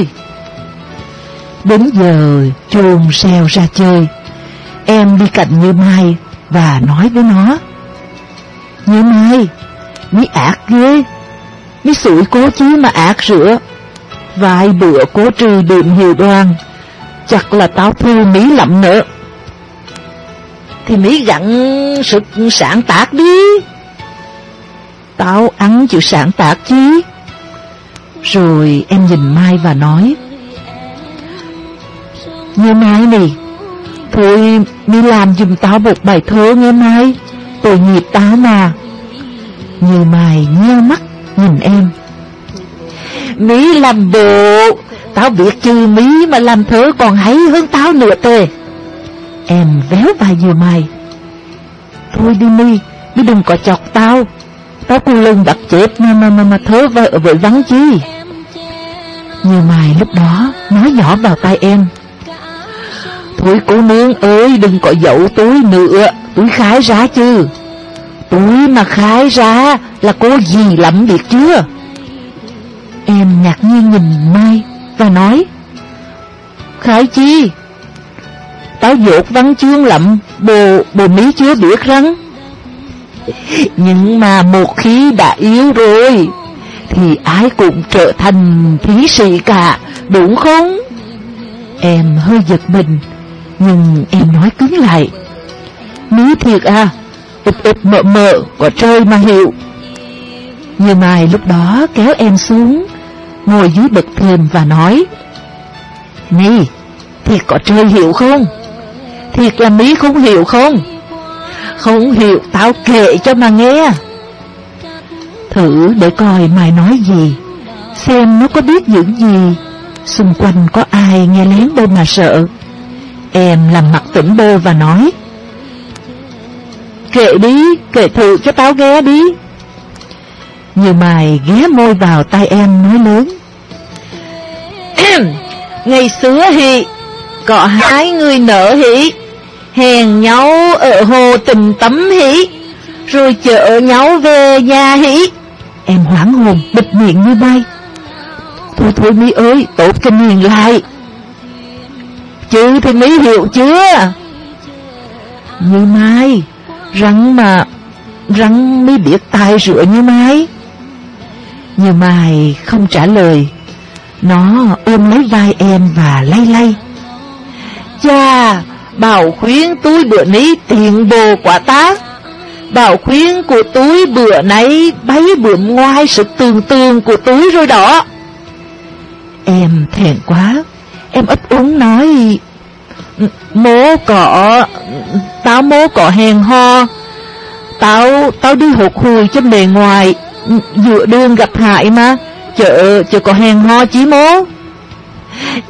ơi Đến giờ chuông xeo ra chơi. Em đi cạnh Như Mai Và nói với nó. Như Mai Mí ác ghê. Mí sủi cố chí mà ác rửa. Vài bữa cố trừ đượm hiệu đoan, Chắc là tao thu Mí lậm nữa. Thì Mí gặn sực sáng tác đi. Tao ăn chịu sáng tác chứ. Rồi em nhìn Mai và nói Như Mai này Thôi đi làm giùm tao một bài thơ nghe Mai, Tội nghiệp tao mà. Như Mai nheo mắt nhìn em. Mí làm bộ, Tao biết chư Mí mà làm thơ còn hay hơn tao nữa tề Em véo vai Như Mai. Thôi đi Mi Mi đừng có chọc tao tóc cu lưng đặt chết mà mà mà, mà thớ vợ vợ vắng chi? Như Mai lúc đó nói nhỏ vào tai em Thôi cô nương ơi đừng có dậu túi nữa Túi khái ra chứ. Túi mà khái ra là cô gì lắm biết chưa? Em ngạc nhiên nhìn Mai Và nói Khái chi? Táo dột văn chương lắm Bồ, bồ mí chưa biết rắn nhưng mà một khi đã yếu rồi, Thì ai cũng trở thành thí sĩ cả, Đúng không? Em hơi giật mình, Nhưng em nói cứng lại. Mí thiệt à Ụp ụp mợ mợ Có trời mà hiểu. Như Mai lúc đó kéo em xuống, Ngồi dưới bậc thềm và nói Nì Thiệt có trời hiểu không? Thiệt là Mỹ không hiểu không? Không hiểu tao kệ cho mà nghe. Thử để coi mày nói gì. Xem nó có biết những gì. Xung quanh có ai nghe lén đâu mà sợ. Em làm mặt tỉnh bơ và nói. Kệ đi, kệ thử cho tao nghe đi. Như mày ghé môi vào tay em nói lớn. Ngày xưa thì Có hai người nợ hỉ Hèn nhau ở hồ tình tấm hỉ Rồi chở nhau về nhà hỉ Em hoảng hồn, bịt miệng như bay. Thôi thôi mi ơi, Tốt cho miệng lại. Chứ thì mi hiểu chưa? Như mai Rắn mà Rắn mi biết tai rửa như mai. Như mai không trả lời. Nó ôm lấy vai em và lay lay. Cha Bảo khuyến túi bữa ní tiền bồ quả tá Bảo khuyến của túi bữa nấy bấy bượm ngoài sự tường tường của túi rồi đó. Em thẹn quá, Em ấp úng nói. Mố cỏ Tao mố cỏ hèn ho. Tao Tao đi hụt hùi trên bề ngoài, Dựa đường gặp hại mà. Chợ Chợ có hèn ho chí mố.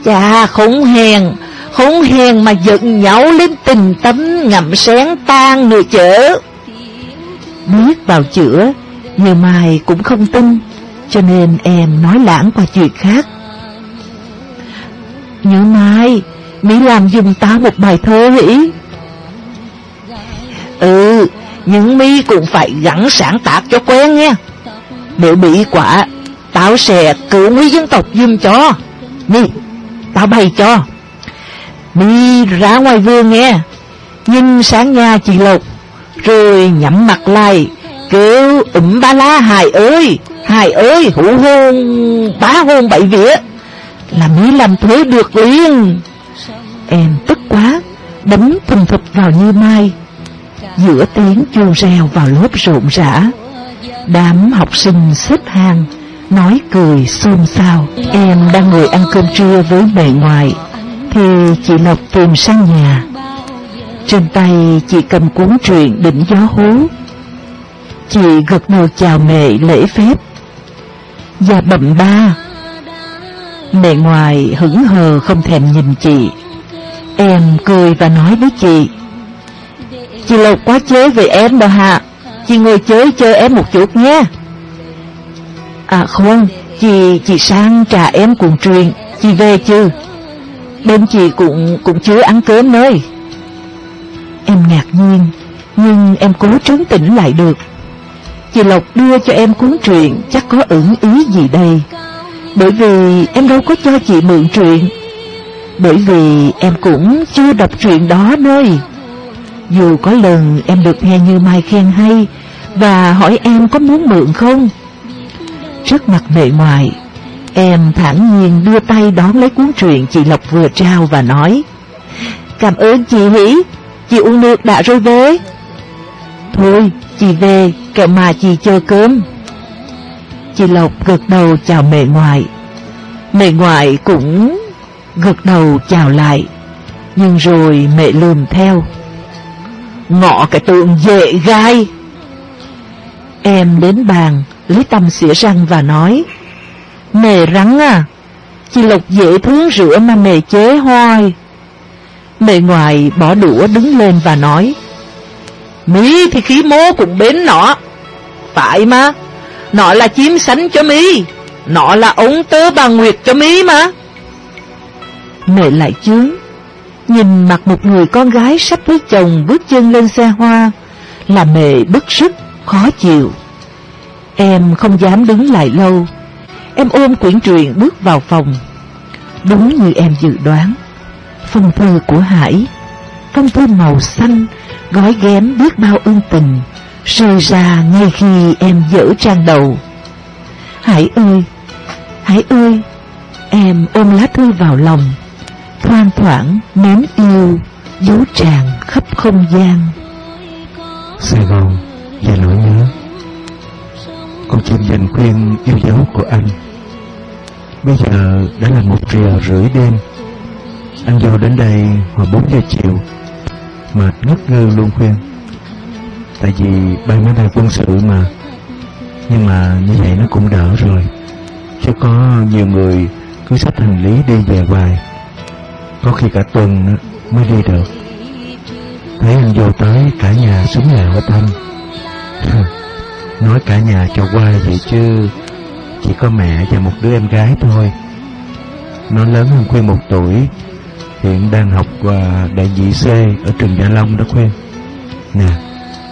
Chà, không hèn. Hỗn hèn mà giận nhau lên tình tấm, Ngậm sáng tan nửa chở Biết vào chữa Như Mai cũng không tin, Cho nên em nói lãng qua chuyện khác. Như Mai, Mỹ làm dùm tao một bài thơ hỉ Ừ Nhưng mi cũng phải gắn sáng tác cho quen nghe Nếu bị quả, Tao sẽ cứu mấy dân tộc dùm cho. Mi Tao bày cho đi ra ngoài vườn nghe. Nhìn sáng nhà chị Lộc, Rồi nhắm mặt lại, Kêu ủm ba la, hài ơi Hài ơi hủ hôn Bá hôn bảy vía. Là mới làm thế được liền. Em tức quá, Đấm thùng thụp vào như mai. Giữa tiếng chuông reo vào lớp rộn rã, Đám học sinh xếp hàng, Nói cười xôn xao. Em đang ngồi ăn cơm trưa với mẹ ngoài. Thì chị Lộc tìm sang nhà. Trên tay chị cầm cuốn truyện đỉnh gió hú. Chị gật đầu chào mẹ lễ phép. Và bậm ba, Mẹ ngoài hững hờ không thèm nhìn chị. Em cười và nói với chị Chị Lộc quá chế về em đó hạ Chị ngồi chơi chơi em một chút nhé. À không, Chị chị sang trà em cuộn truyền Chị về chứ. Bên chị cũng cũng chưa ăn cơm nơi Em ngạc nhiên, Nhưng em cố trấn tĩnh lại được. Chị Lộc đưa cho em cuốn truyện Chắc có ẩn ý gì đây. Bởi vì em đâu có cho chị mượn truyện. Bởi vì em cũng chưa đọc truyện đó nơi Dù có lần em được nghe Như Mai khen hay Và hỏi em có muốn mượn không Trước mặt bề ngoài Em thản nhiên đưa tay đón lấy cuốn truyện chị Lộc vừa trao và nói, Cảm ơn chị Hỷ. Chị uống nước đã rồi về Thôi, chị về kẹo mà chị chờ cơm. Chị Lộc gật đầu chào mẹ ngoại. Mẹ ngoại cũng gật đầu chào lại, Nhưng rồi mẹ lườm theo. Ngọ cái tượng dễ gai. Em đến bàn, Lấy tâm xỉa răng và nói mề rắn à Chị Lộc dễ thương rửa mà mề chế hoài mề ngoài bỏ đũa đứng lên và nói Mí thì khí mố cũng bến nọ. Phải mà Nọ là chiếm sánh cho mí Nọ là ống tớ bà Nguyệt cho mí mà. Mẹ lại chướng Nhìn mặt một người con gái sắp với chồng bước chân lên xe hoa Là mẹ bức sức, khó chịu. Em không dám đứng lại lâu. Em ôm quyển truyện bước vào phòng. Đúng như em dự đoán, Phong thư của Hải, Phong thư màu xanh, Gói ghém biết bao ân tình, Rơi ra ngay khi em dỡ trang đầu. Hải ơi Hải ơi, Em ôm lá thư vào lòng, Thoang thoảng nếm yêu, Dấu tràn khắp không gian. Sài Gòn và nỗi nhớ con chim dành khuyên yêu dấu của anh. Bây giờ đã là một giờ rưỡi đêm. Anh vô đến đây hồi 4 giờ chiều Mệt ngất ngơ luôn khuyên. Tại vì bay máy bay quân sự mà. Nhưng mà như vậy nó cũng đỡ rồi. Chứ có nhiều người cứ xách hành lý đi về hoài. Có khi cả tuần mới đi được. Thấy anh vô tới cả nhà súng nhà hết anh. Nói cả nhà cho qua vậy chứ Chỉ có mẹ và một đứa em gái thôi. Nó lớn hơn Khuyên một tuổi Hiện đang học uh, đại dị C Ở trường Gia Long đó Khuyên Nè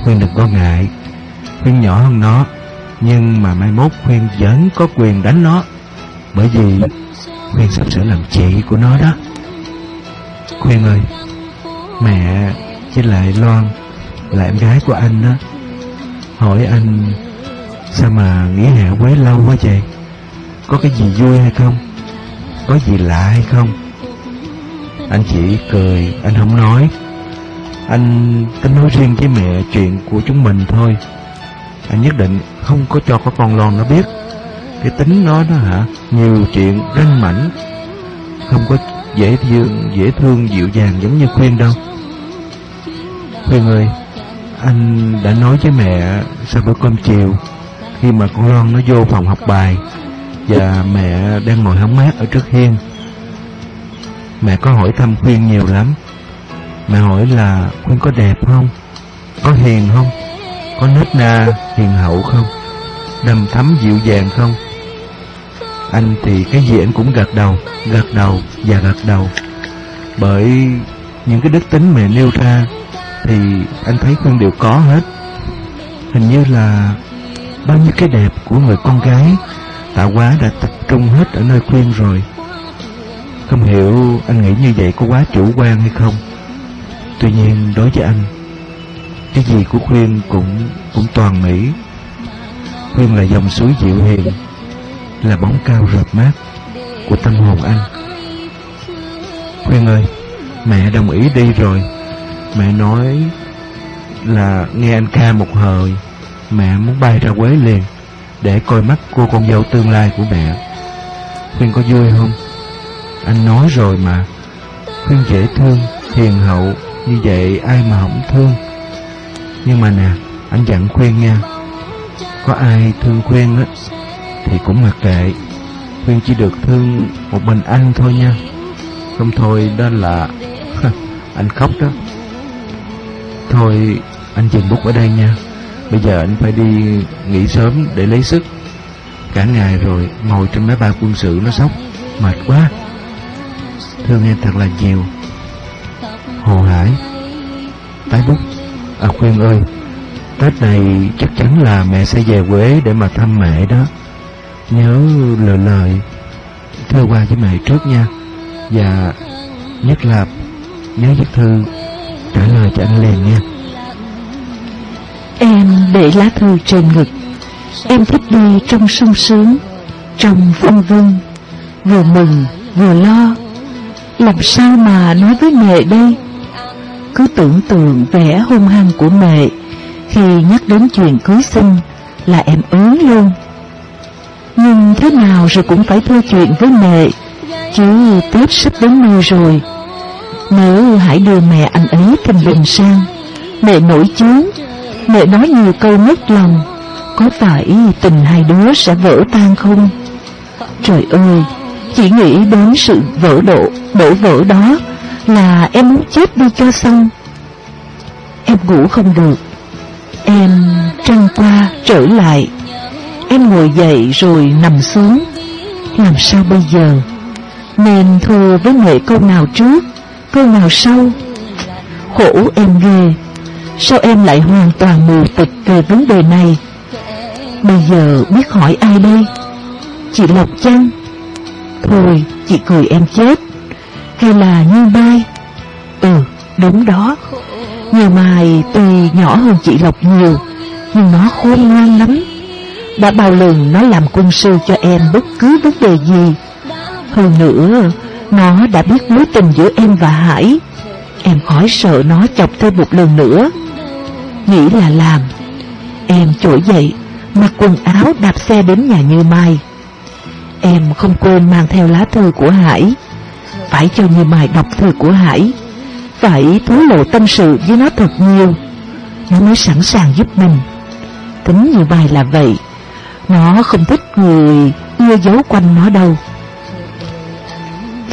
Khuyên đừng có ngại. Khuyên nhỏ hơn nó Nhưng mà mai mốt Khuyên vẫn có quyền đánh nó. Bởi vì Khuyên sắp sửa làm chị của nó đó. Khuyên ơi Mẹ với lại Loan Là em gái của anh đó Hỏi anh Sao mà nghỉ hè quấy lâu quá vậy? Có cái gì vui hay không? Có gì lạ hay không? Anh chỉ cười Anh không nói. Anh tính nói riêng với mẹ chuyện của chúng mình thôi. Anh nhất định không có cho có con lon nó biết. Cái tính nó đó hả? Nhiều chuyện ranh mảnh. Không có dễ thương, dễ thương dịu dàng giống như Khuyên đâu. Khuyên ơi anh đã nói với mẹ Sau bữa cơm chiều, Khi mà con Loan nó vô phòng học bài Và mẹ đang ngồi hóng mát ở trước hiên. Mẹ có hỏi thăm Khuyên nhiều lắm. Mẹ hỏi là Khuyên có đẹp không? Có hiền không? Có nết na, hiền hậu không? Đầm thắm dịu dàng không? Anh thì cái gì anh cũng gật đầu Gật đầu và gật đầu. Bởi những cái đức tính mẹ nêu ra thì anh thấy Khuyên đều có hết. Hình như là Bao nhiêu cái đẹp của người con gái Tạo quá đã tập trung hết ở nơi Khuyên rồi. Không hiểu anh nghĩ như vậy có quá chủ quan hay không. Tuy nhiên đối với anh, Cái gì của Khuyên cũng cũng toàn mỹ. Khuyên là dòng suối dịu hiền, Là bóng cao rợp mát Của tâm hồn anh. Khuyên ơi, Mẹ đồng ý đi rồi. Mẹ nói Là nghe anh ca một hồi, Mẹ muốn bay ra Quế liền, Để coi mắt cô con dâu tương lai của mẹ. Khuyên có vui không? Anh nói rồi mà. Khuyên dễ thương, Hiền hậu, Như vậy ai mà không thương? Nhưng mà nè, Anh dặn khuyên nha. Có ai thương khuyên á, Thì cũng mặc kệ. Khuyên chỉ được thương một mình anh thôi nha. Không thôi, đó là Anh khóc đó. Thôi, anh dừng bút ở đây nha. Bây giờ anh phải đi nghỉ sớm để lấy sức. Cả ngày rồi, ngồi trên máy bay quân sự nó sốc, Mệt quá. Thương em thật là nhiều. Hồ Hải, Tái bút À khuyên ơi, Tết này chắc chắn là mẹ sẽ về Quế để mà thăm mẹ đó. Nhớ lời lời thơ qua với mẹ trước nha. Và nhất là, nhớ viết thư trả lời cho anh liền nha. Em để lá thư trên ngực. Em thích đi trong sung sướng, Trong vân vân. Vừa mừng, vừa lo. Làm sao mà nói với mẹ đây? Cứ tưởng tượng vẻ hung hăng của mẹ Khi nhắc đến chuyện cưới sinh Là em ớn luôn. Nhưng thế nào rồi cũng phải thưa chuyện với mẹ, Chứ Tết sắp đến nơi rồi. Nếu hãy đưa mẹ anh ấy thành bình sang, Mẹ nổi chướng, Mẹ nói nhiều câu mất lòng, Có phải tình hai đứa sẽ vỡ tan không? Trời ơi, Chỉ nghĩ đến sự vỡ độ Đổ vỡ đó Là em muốn chết đi cho xong. Em ngủ không được, Em trăng qua trở lại. Em ngồi dậy rồi nằm xuống. Làm sao bây giờ? Nên thưa với mẹ câu nào trước? Câu nào sau? Khổ em ghê, Sao em lại hoàn toàn mù tịch về vấn đề này? Bây giờ biết hỏi ai đây? Chị Lộc chăng Thôi, chị cười em chết. Hay là Như Mai? Ừ đúng đó. Như Mai tuy nhỏ hơn chị Lộc nhiều, Nhưng nó khôn ngoan lắm. Đã bao lần nó làm quân sư cho em bất cứ vấn đề gì. Hơn nữa nó đã biết mối tình giữa em và Hải. Em khỏi sợ nó chọc thêm một lần nữa. Nghĩ là làm. Em trỗi dậy, Mặc quần áo đạp xe đến nhà Như Mai. Em không quên mang theo lá thư của Hải. Phải cho Như Mai đọc thư của Hải. Phải thú lộ tâm sự với nó thật nhiều. Nó mới sẵn sàng giúp mình. Tính Như Mai là vậy. Nó không thích người ưa giấu quanh nó đâu.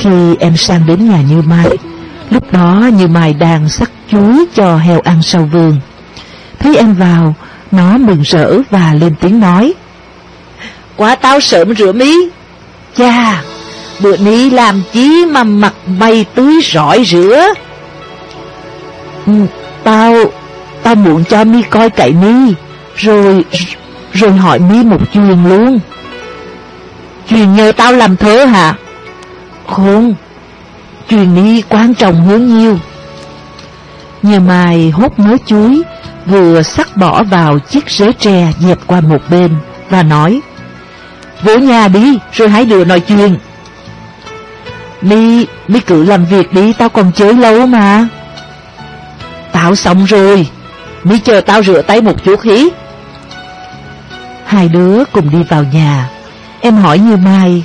Khi em sang đến nhà Như Mai. Lúc đó Như Mai đang sắc chuối cho heo ăn sau vườn. Thấy em vào Nó mừng rỡ và lên tiếng nói. Quá tao sớm rửa mí. Cha Bữa ní làm chí mà mặt mày tưới rọi rửa? Ừ, Tao Tao muốn cho mi coi cậy mi Rồi Rồi hỏi mi một chuyện luôn. Chuyện nhờ tao làm thơ hả khôn Chuyện đi quan trọng hơn nhiều. Như mài hốt mớ chuối vừa sắc bỏ vào chiếc rế tre dẹp qua một bên và nói Vô nhà đi rồi hãy đưa nói chuyện. Mi, Mi cứ làm việc đi tao còn chơi lâu mà. Tao xong rồi Mi chờ tao rửa tay một chút hí. Hai đứa cùng đi vào nhà. Em hỏi như Mai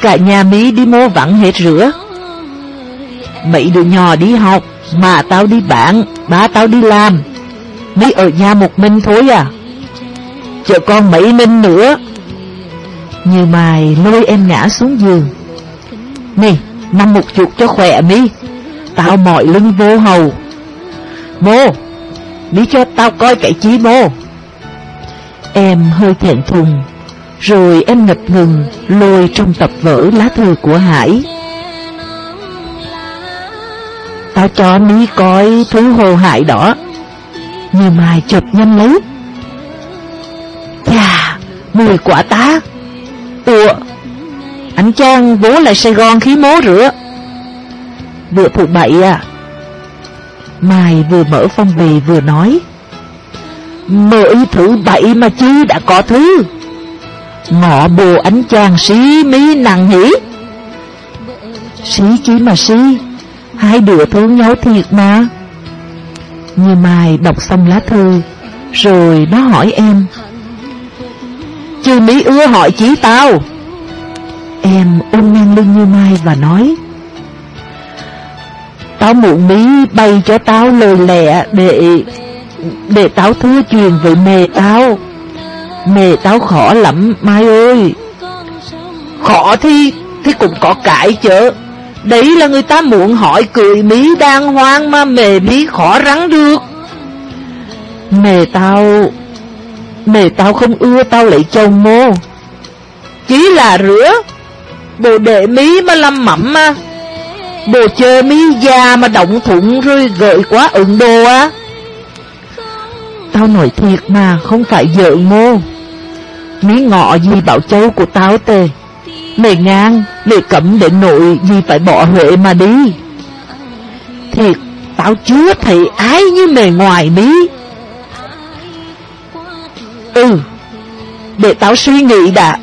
Cả nhà Mỹ đi mua vặn hết rửa. Mấy đứa nhỏ đi học, Mà tao đi bạn Ba tao đi làm. Mỹ ở nhà một mình thôi à. Chờ con mấy minh nữa. Như mài lôi em ngã xuống giường. Nè Nằm một chút cho khỏe mi. Tao mỏi lưng vô hầu. Mô Mỹ cho tao coi cái chí mô. Em hơi thẹn thùng. Rồi em ngập ngừng, Lôi trong tập vở lá thư của Hải. Tao cho mi coi thứ hồ hại đó. Như mai chụp nhanh lấy. Chà, Mùi quả tá. Ủa Anh Trang bố lại Sài Gòn khí mố rửa. Vừa phụ bậy à. Mai vừa mở phong bì vừa nói. Mới thử bậy mà chứ đã có thứ. Ngọ bồ ánh chàng xí mí nặng hỉ Xí chí mà xí, Hai đứa thương nhau thiệt mà. Như Mai đọc xong lá thư, Rồi nó hỏi em Chứ Mỹ ưa hỏi chí tao? Em ôm ngang lưng Như Mai và nói, Tao muốn Mỹ bay cho tao lời lẹ để để tao thưa chuyện với mẹ tao. Mẹ tao khó lắm, Mai ơi. Khó thì thì cũng có cãi chứ Đấy là người ta muốn hỏi cười mí đang hoang mà mẹ mí khó rắn được. Mẹ tao Mẹ tao không ưa tao lấy chồng mô. Chỉ là rửa Bộ đệ mí mà làm mẩm mà. Bộ chơi mí già mà động thủng rồi gợi quá ựng đồ á. Tao nói thiệt mà, không phải giỡn mô. Mí ngọ gì bảo châu của tao tề Mày ngang, Mày cẩm để nội Vì phải bỏ Huệ mà đi. Thiệt Tao chưa thấy ai như mày ngoài mí. Ừ Để tao suy nghĩ đã.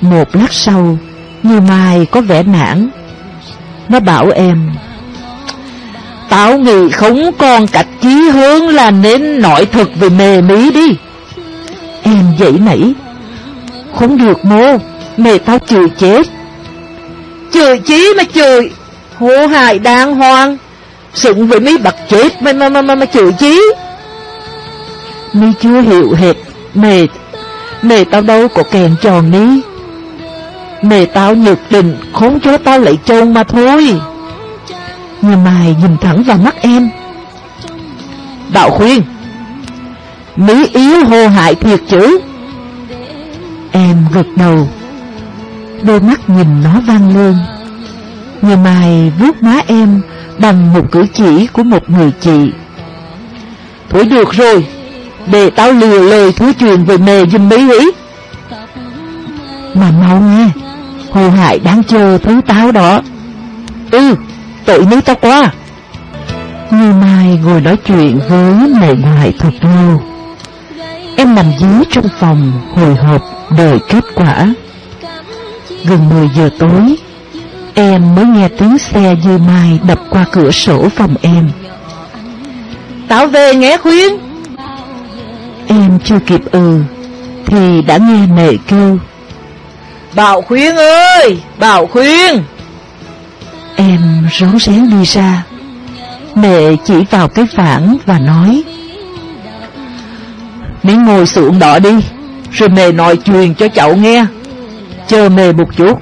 Một lát sau, Như Mai có vẻ nản. Nó bảo em Tao nghĩ không còn cách chí hướng là nên nói thật về mề mí đi. Em dậy nảy. Không được mô Mẹ tao chửi chết. Chửi chí mà chửi. Hô hài đàng hoàng. Sụng với mấy bật chết mà mà mà mà, mà chửi chí. Mi chưa hiểu hệt Mẹ Mẹ tao đâu có kèn tròn ní. Mẹ tao nhược định Không cho tao lấy chồng mà thôi. Như mày nhìn thẳng vào mắt em. Đạo khuyên Mỹ yếu hô hại thiệt chữ. Em gật đầu. Đôi mắt nhìn nó vang lên. Người mày vuốt má em Bằng một cử chỉ của một người chị. Thôi được rồi, Để tao lừa lời thú truyền về mề dùm mấy ý Mà mau nghe Hồ hại đang chờ thứ táo đó. Ừ Tội ní tao quá. Như Mai ngồi nói chuyện với mẹ ngoại thật lâu. Em nằm dưới trong phòng hồi hộp đợi kết quả. Gần 10 giờ tối Em mới nghe tiếng xe Dư Mai đập qua cửa sổ phòng em. Tao về nghe khuyên. Em chưa kịp ừ Thì đã nghe mẹ kêu. Bảo khuyên ơi Bảo khuyên. Em rón rén đi ra. Mẹ chỉ vào cái phản và nói Miếng ngồi xuống đó đi. Rồi mẹ nói chuyện cho cháu nghe. Chờ mẹ một chút.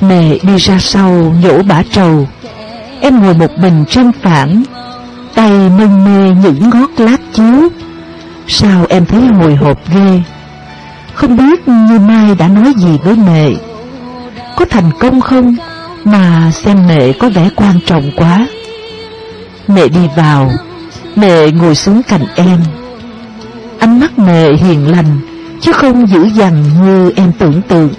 Mẹ đi ra sau nhổ bả trầu. Em ngồi một mình trên phản. Tay mân mê những ngót lát chiếu. Sao em thấy hồi hộp ghê? Không biết như Mai đã nói gì với mẹ. Có thành công không? Mà xem mẹ có vẻ quan trọng quá. Mẹ đi vào. Mẹ ngồi xuống cạnh em. Ánh mắt mẹ hiền lành, Chứ không dữ dằn như em tưởng tượng.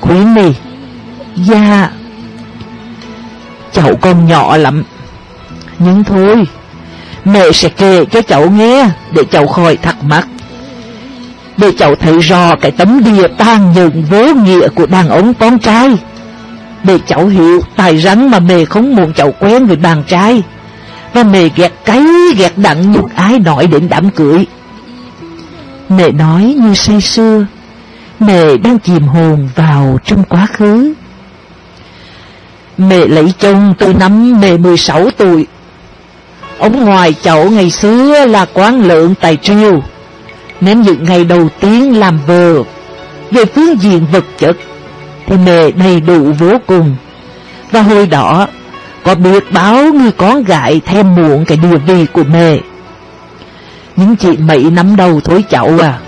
Khuyến mì Dạ Cháu còn nhỏ lắm. Nhưng thôi, Mẹ sẽ kể cho cháu nghe Để cháu khỏi thắc mắc. Để cháu thấy rõ cái tấm địa tàn nhẫn vô nghĩa của đàn ông con trai. Để cháu hiểu tài rắn mà mẹ không muốn cháu quen với đàn trai. Và mẹ ghét cái ghét đặng nhục ái nội đến đám cưỡi Mẹ nói như say xưa Mẹ đang chìm hồn vào trong quá khứ. Mẹ lấy chồng từ năm mẹ 16 tuổi. Ông ngoài cháu ngày xưa là quán lượng tài triều. Nên những ngày đầu tiên làm vợ, Về phương diện vật chất, Thì mẹ đầy đủ vô cùng. Và hồi đó có biết báo người con gái thêm muộn cái đùa về của mẹ? Nhưng chị mấy nắm đầu thối chậu à.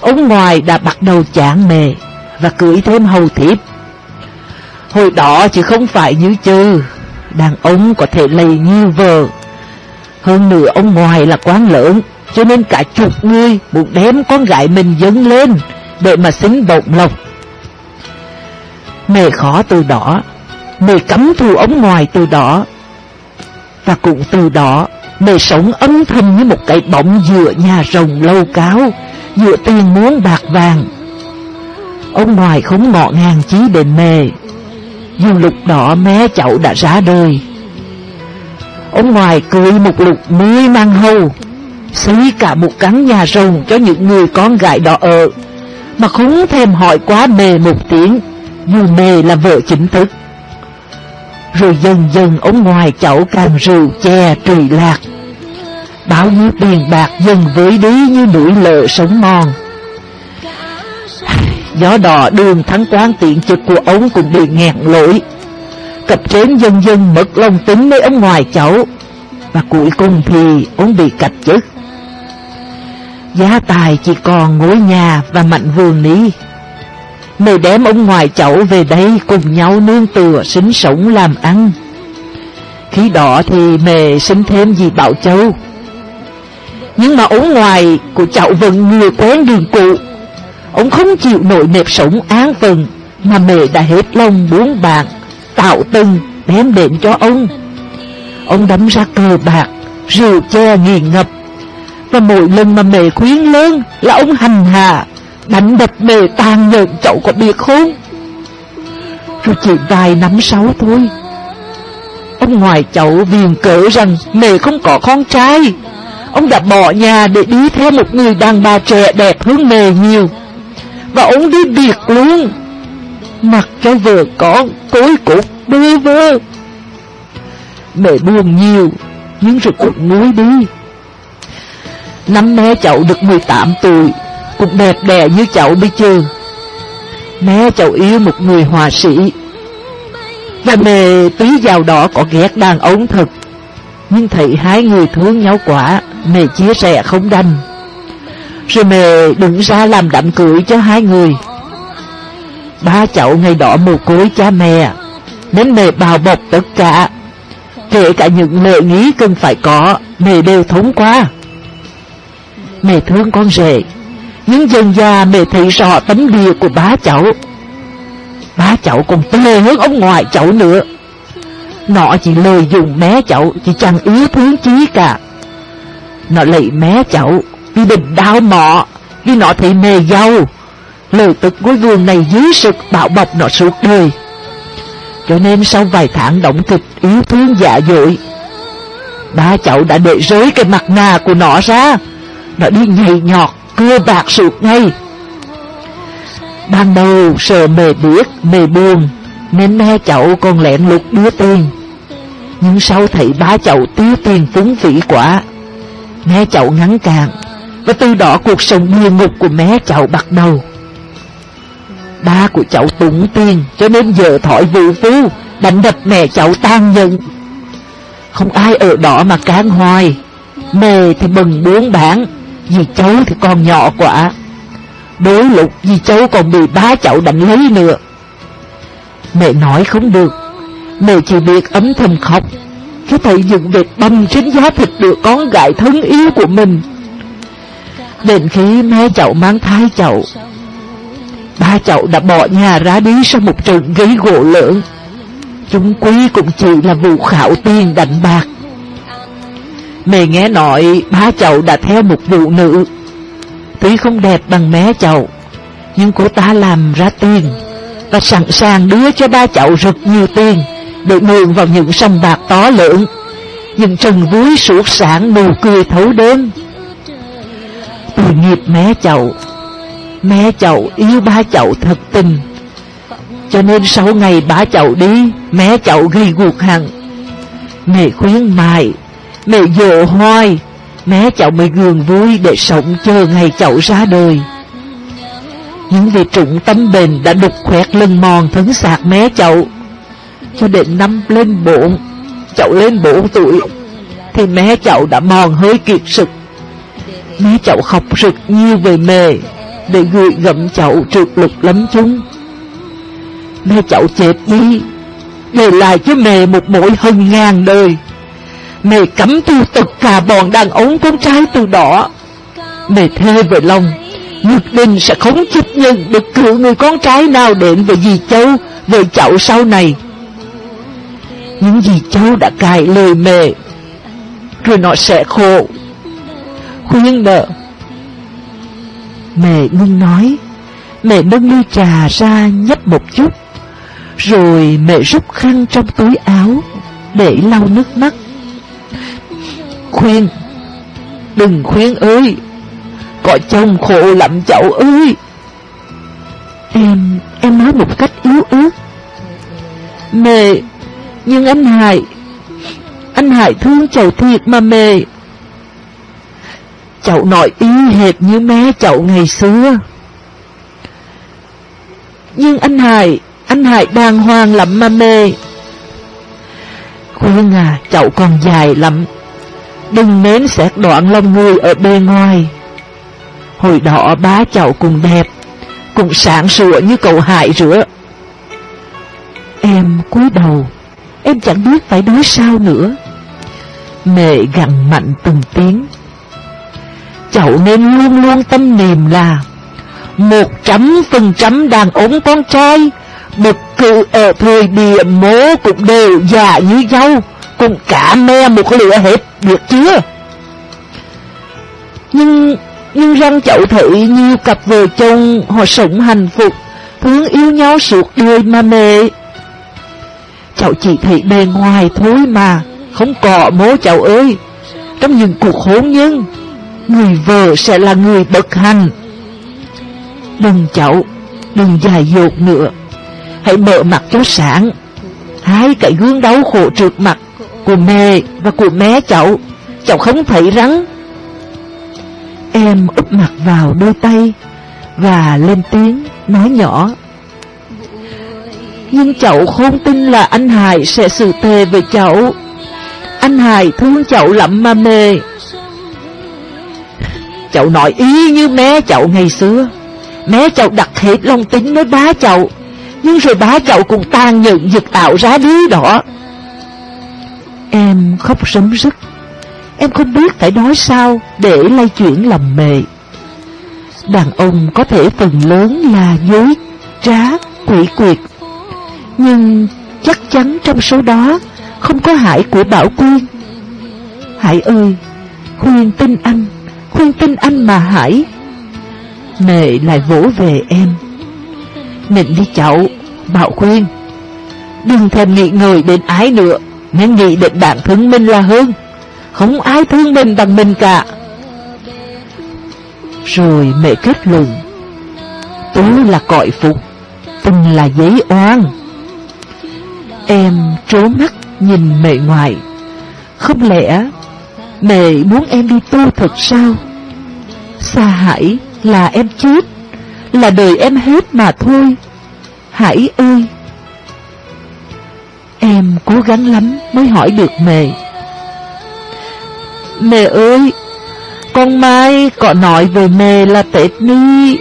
Ông ngoài đã bắt đầu chán mẹ Và cưới thêm hầu thiếp. Hồi đó chứ không phải như chư, Đàn ông có thể lấy nhiều vợ. Hơn nữa ông ngoài là quán lớn, Cho nên cả chục người muốn đem con gái mình dâng lên Để mà xứng bộng lộc. Mẹ khó từ đó Mẹ cấm thu ông ngoài từ đó Và cũng từ đó Mẹ sống âm thầm như một cái bóng dựa nhà rồng lâu cáo, Dựa tiền muốn bạc vàng. Ông ngoài không ngọ ngàng chí đến mề Dù lúc đó mé cháu đã ra đời. Ông ngoài cười một lục mới mang hầu Xây cả một căn nhà rồng cho những người con gái đó ở. Mà không thèm hỏi quá mề một tiếng, Dù mề là vợ chính thức. Rồi dần dần ống ngoài chậu càng rượu che trùy lạc. Bao nhiêu tiền bạc dần với đi như núi lợ sống mòn. Gió đỏ đường thắng quán tiện trực của ống cũng bị nghẹn lỗi. Cập trến dần dần mất lòng tính với ống ngoài chậu Và cuối cùng thì ống bị cạch chức. Giá tài chỉ còn ngôi nhà và mạnh vườn ní Mày đem ông ngoài cháu về đây cùng nhau nương tựa sinh sống làm ăn. Khi đó thì mẹ sinh thêm gì Bảo Châu. Nhưng mà ông ngoài của cháu vẫn người quen đường cụ Ông không chịu nổi nếp sống án phận Mà mẹ đã hết lòng buôn bạc, Tạo từng đem đến cho ông. Ông đấm ra cờ bạc, Rượu che nghiền ngập. Và mỗi lần mà mẹ khuyến lớn Là ông hành hạ Đánh đập mề tan nhợn cháu có biết không? Rồi chỉ vài năm sáu thôi. Ông ngoài cháu viền cỡ rằng mề không có con trai. Ông đã bỏ nhà để đi theo một người đàn bà trẻ đẹp hơn mề nhiều. Và ông đi biệt luôn. Mặc cho vợ con cối cục bơ vơ. Mẹ buồn nhiều, Nhưng rồi cũng nuối đi. Năm mẹ cháu được 18 tuổi cũng đẹp đẽ như cháu bây giờ. Mẹ cháu yêu một người hòa sĩ. Và mẹ tí giàu đỏ có ghét đàn ông thật, Nhưng thấy hai người thương nhau quá, Mẹ chia sẻ không đành. Rồi mẹ đứng ra làm đám cưới cho hai người. Ba cháu ngày đó mồ côi cha mẹ, Nên mẹ bào bọc tất cả. Kể cả những lệ nghĩ cần phải có, Mẹ đều thống qua. Mẹ thương con rể nhưng dần già mẹ thấy rõ tấm địa của bá cháu? Bá cháu còn tê hơn ông ngoại cháu nữa. Nó chỉ lời dùng mé cháu, Chỉ chẳng yếu thương chí cả. Nó lấy mé cháu, Vì bình đau mọ, Vì nó thấy mê giàu Lời tức của vườn này dưới sực bạo bọc nó suốt đời. Cho nên sau vài tháng động kịch yếu thương dạ dội Ba cháu đã để rơi cái mặt nà của nó ra. Nó đi nhầy nhọt Cưa bạc sụt ngay. Ban đầu sợ mề biết Mề buồn, Nên mẹ chậu còn lẹn lục đưa tiền. Nhưng sau thấy ba chậu tiêu tiền phúng phỉ quả Mẹ chậu ngắn càng Và từ đó cuộc sống địa ngục của mẹ chậu bắt đầu. Ba của cháu tụng tiền Cho nên giờ thỏi vụ phu, Đánh đập mẹ cháu tan nhận Không ai ở đó mà cán hoài, Mẹ thì bừng bốn bản vì cháu thì còn nhỏ quá. Đối lục vì cháu còn bị ba cháu đánh lấy nữa. Mẹ nói không được. Mẹ chỉ biết ấm thầm khóc. Khi thấy những vệt bầm trên giá thịt đứa con gái thân yêu của mình. Đến khi mẹ cháu mang thai cháu Ba cháu đã bỏ nhà ra đi sau một trận gây gỗ lớn. Chúng quý cũng chỉ là vụ khảo tiền đánh bạc. Mẹ nghe nói ba cháu đã theo một vụ nữ. Tuy không đẹp bằng mẹ cháu, Nhưng cô ta làm ra tiền Và sẵn sàng đưa cho ba cháu rất nhiều tiền Để mượn vào những sông bạc to lớn, Những trần vui suốt sáng nụ cười thấu đêm. Tội nghiệp mẹ cháu Mẹ cháu yêu ba cháu thật tình. Cho nên sau ngày ba cháu đi, Mẹ cháu gây guộc hẳn. Mẹ khuyến mại Mẹ dỗ hoài. Mẹ cháu mới gường vui để sống chờ ngày cháu ra đời. Những vị trụng tâm bền đã đục khoét lưng mòn thấn sạc mẹ cháu. Cho đến năm lên bốn, Cháu lên bốn tuổi, Thì mẹ cháu đã mòn hơi kiệt sức. Mẹ cháu khóc rực nhiều về mẹ Để gửi gẫm cháu trượt lục lắm chúng. Mẹ cháu chết đi, Để lại cho mẹ một mỗi hơn ngàn đời. Mẹ cấm tu tất cả bọn đàn ông con trai từ đó. Mẹ thê về lòng, Nhất định sẽ không chấp nhận được cử người con trai nào đến với dì Châu, Với cháu sau này. Nhưng dì Châu đã cài lời mẹ, Rồi nó sẽ khổ. Khuyên nợ Mẹ ngưng nói, Mẹ nâng ly trà ra nhấp một chút, Rồi mẹ rút khăn trong túi áo Để lau nước mắt. Khuyên. Đừng khuyên ơi. Có chồng khổ lắm, cháu ơi. Em Em nói một cách yếu ớt. Mẹ, Nhưng anh Hải Anh Hải thương cháu thiệt mà mẹ. Cháu nói y hệt như mẹ cháu ngày xưa. Nhưng anh Hải Anh Hải đàng hoàng lắm mà mẹ. Khuyên à cháu còn dài lắm. Đừng nén xét đoạn lòng người ở bề ngoài. Hồi đó bá cháu cùng đẹp Cũng sáng sủa như cậu hại rửa Em cúi đầu Em chẳng biết phải nói sao nữa. Mẹ gặn mạnh từng tiếng. Cháu nên luôn luôn tâm niệm là Một trăm phần trăm đàn ông con trai Bất cứ ở thời điểm mố cũng đều già như dâu, Cùng cả me một lửa hết. Được chưa? Nhưng Nhưng răng chậu thị nhiều cặp vợ chồng Họ sống hạnh phúc, Thương yêu nhau suốt đời mà mẹ. Cháu chỉ thấy bề ngoài thôi mà, Không có mố cháu ơi. Trong những cuộc hôn nhân, Người vợ sẽ là người bất hành Đừng cháu, Đừng dài dột nữa. Hãy mở mặt cho sáng. Hai cái gương đau khổ trượt mặt của mẹ và của mẹ cháu. Cháu không thấy rắn Em úp mặt vào đôi tay Và lên tiếng nói nhỏ. Nhưng cháu không tin là anh Hải sẽ xử tề với cháu. Anh Hải thương cháu lắm mà mê Cháu nói y như mẹ cháu ngày xưa. Mẹ cháu đặt hết lòng tính với bá cháu. Nhưng rồi bá cháu cũng tàn nhẫn giật ảo ra đứa đó. Em khóc sấm rứt. Em không biết phải nói sao Để lay chuyển lòng mẹ Đàn ông có thể phần lớn là dối trá, quỷ quyệt. Nhưng chắc chắn trong số đó Không có Hải của Bảo Quyên. Hải ơi Khuyên tin anh Khuyên tin anh mà Hải. Mẹ lại vỗ về em. Nịnh đi chậu Bảo khuyên Đừng thèm nghĩ ngợi đến ái nữa. Nên nghĩ đến bản thân mình là hơn. Không ai thương mình bằng mình cả. Rồi mẹ kết luận. Tôi là cõi phục Tình là giấy oan. Em trố mắt nhìn mẹ ngoại. Không lẽ Mẹ muốn em đi tu thật sao? Xa Hải là em chết, Là đời em hết mà thôi. Hải ơi! Em cố gắng lắm mới hỏi được mẹ. Mẹ ơi, Con Mai có nói về mẹ là Tết Ni.